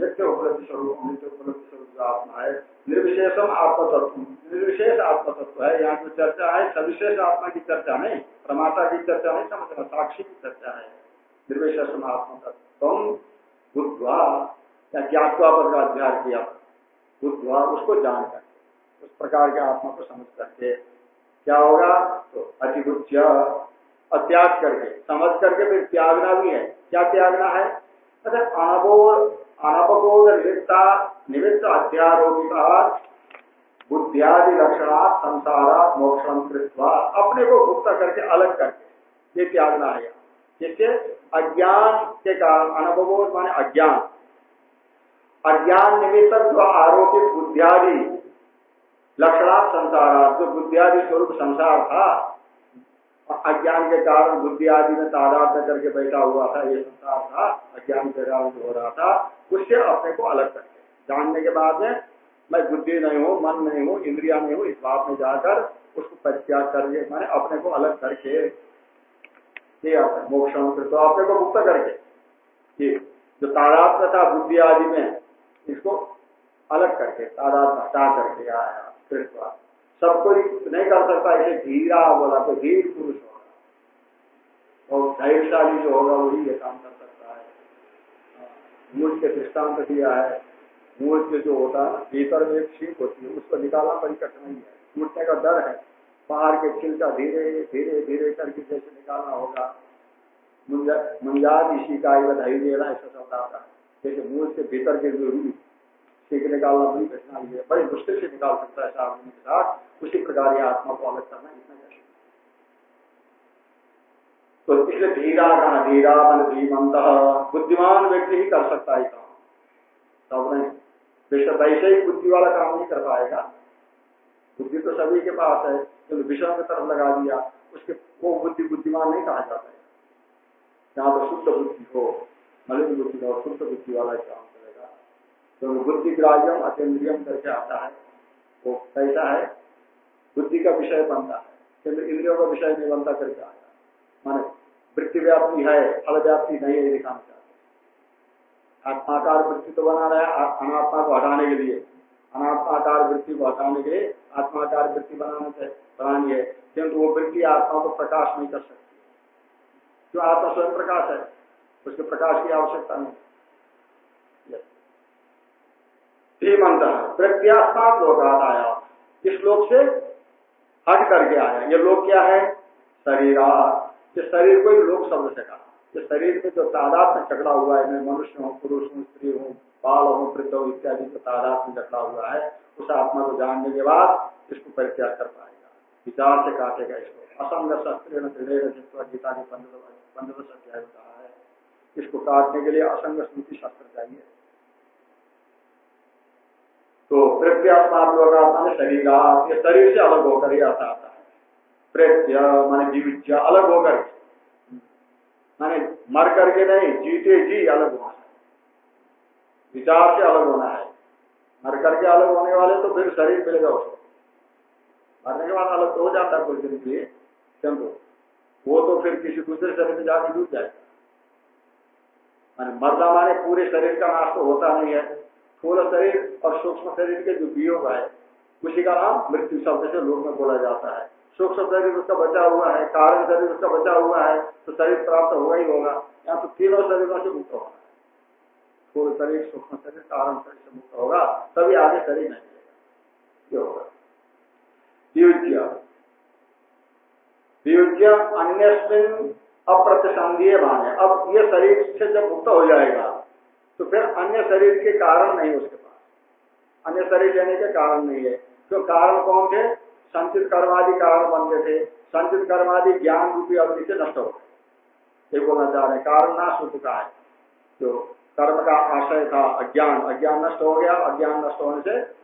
नित्य उपलब्धि स्वरूप नित्य उपलब्धि स्वरूप आत्मा है निर्विशेषम आत्मतत्व निर्विशेष आत्मतत्व है यहाँ जो चर्चा है सविशेष आत्मा की चर्चा नहीं प्रमाता की चर्चा नहीं समझना साक्षी की चर्चा है निर्विशेषम आत्मतत्व बुद्धवा या ज्ञातवा पद का अध्ययन किया बुद्धवा उसको जान करके उस प्रकार के आत्मा को समझ करके क्या होगा तो अत्याग करके, समझ करके फिर त्यागना भी है। क्या त्यागना है? अच्छा अनबोध अनबोध निमित्त अध्यारोपिता बुद्धियादि लक्षणा संसारा मोक्षण कृत्वा अपने को मुक्त करके अलग करके। ये त्यागना है। जिससे अज्ञान के कारण, अनबोध माने अज्ञान। अज्ञान निमित्त जो आरोपित बुद्धियादि लक्षणा संसारा, जो बुद्धियादि स्वरूप संसार था अज्ञान के कारण बुद्धि आदि में तादाद करके बैठा हुआ था, ये संसार था, अज्ञान के कारण हो रहा था, उससे अपने को अलग करके जानने के बाद में, मैं बुद्धि नहीं हूँ, मन नहीं हूँ, इंद्रिया नहीं हूँ, इस बात में जाकर उसको परित्याग करके मैंने अपने को अलग करके मोक्ष तो अपने को मुक्त करके। ये जो तादात्म था, बुद्धि आदि में, इसको अलग करके तादात्म हटा करके आया कृष्ण सब कोई नहीं कर सकता, इसे धीरा बोला तो धीर पुरुष होगा। और धैर्यशाली जो होगा, वही ये काम कर सकता है। मूल के दृष्टांत दिया है। के जो होता है, भीतर में एक छींक होती है, उसको निकालना बड़ी कठिनाई है। टूटने का डर है। बाहर के छिलका धीरे धीरे धीरे करके जैसे निकालना होगा। मुंजाद इसी का धैर्य ऐसा शब्द आता है। जैसे मूल के भीतर के जो रूप सीख निकालना बड़ी कठिनाई है। बड़ी मुश्किल से निकाल सकता है सावधानी के साथ उसी प्रकार यह आत्मा को अलग करना इतना कठिन तो इसलिए धीरा कहा धीरा मन धीमंत बुद्धिमान व्यक्ति ही कर सकता है काम। तब नहीं। विषय वैसे ही बुद्धि वाला काम नहीं कर पाएगा। बुद्धि तो सभी के पास है तो विषयों की तरफ़ लगा दिया, उसके वो बुद्धि बुद्धिमान नहीं कहा जाता है। जहाँ तो शुद्ध बुद्धि हो, मलिन बुद्धि हो, शुद्ध बुद्धि वाला काम। तो बुद्धि ग्राह्यम अतेंद्रियम करके आता है। वो कैसा है, बुद्धि का विषय बनता है, केंद्र इंद्रियों का विषय नहीं बनता करके आता है। माने वृत्ति व्याप्ति है, फल व्याप्ति नहीं है दिखाना चाहते आत्माकार वृत्ति तो बना रहा है अनात्मा को हटाने के लिए। अनात्माकार वृत्ति को हटाने के लिए आत्माकार वृत्ति बनाने बनानी है। किंतु वो वृत्ति आत्मा को प्रकाश नहीं कर सकती। जो आत्मा स्वयं प्रकाश है, उसके प्रकाश की आवश्यकता नहीं। श्रीमंत प्रत्यात्मा लोकात आया इस लोक से हट करके आया। ये लोग क्या है? शरीरा। ये शरीर को ही लोक शब्द से कहा शरीर में जो तादाद में चकड़ा हुआ है, मैं मनुष्य हूँ, पुरुष हूँ, स्त्री हूँ, बाल हूँ, वृद्ध हूँ, इत्यादि जो तादाद में चकड़ा हुआ है, उस आत्मा को जानने के बाद इसको परित्याग कर पाएगा। विचार से काटेगा इसको। असंग शस्त्र गीता के पंद्रह अध्याय कहा है, इसको काटने के लिए असंग स्मृति शस्त्र चाहिए। तो प्रत्यात्मा माने शरीर ये शरीर से अलग होकर ही आता आता है प्रत्यय माने जीवित अलग होकर माने मर करके नहीं, जीते जी अलग होना है। विचार से अलग होना है। मर करके अलग होने वाले तो फिर शरीर मिलेगा उसको मरने के बाद अलग तो हो जाता है कुछ दिन के लिए किंतु वो तो फिर किसी दूसरे शरीर में जाकर डूब जाएगा। माने माने पूरे शरीर का नाश तो होता नहीं है। स्थूल शरीर और सूक्ष्म शरीर के जो वियोग है, उसी का नाम मृत्यु शब्द से लोग में बोला जाता है। सूक्ष्म शरीर उसका बचा हुआ है, कारण शरीर उसका बचा हुआ है तो शरीर प्राप्त होगा ही होगा। यहाँ तो तीनों शरीरों से मुक्त होगा। स्थूल शरीर, सूक्ष्म शरीर, कारण शरीर से मुक्त होगा, तभी आगे शरीर नहीं ये होगा। अन्य अप्रतिसंधीय माने अब ये शरीर से जब मुक्त हो जाएगा तो फिर अन्य शरीर के कारण नहीं उसके पास। अन्य शरीर लेने के कारण नहीं है। तो कारण कौन थे? संचित कर्मादि कारण बनते थे। संचित कर्मादि ज्ञान रूपी अग्नि से नष्ट हो गए। बोलना चाह रहे कारण नाश हो चुका है। जो कर्म का आशय था अज्ञान। अज्ञान नष्ट हो गया। अज्ञान नष्ट होने से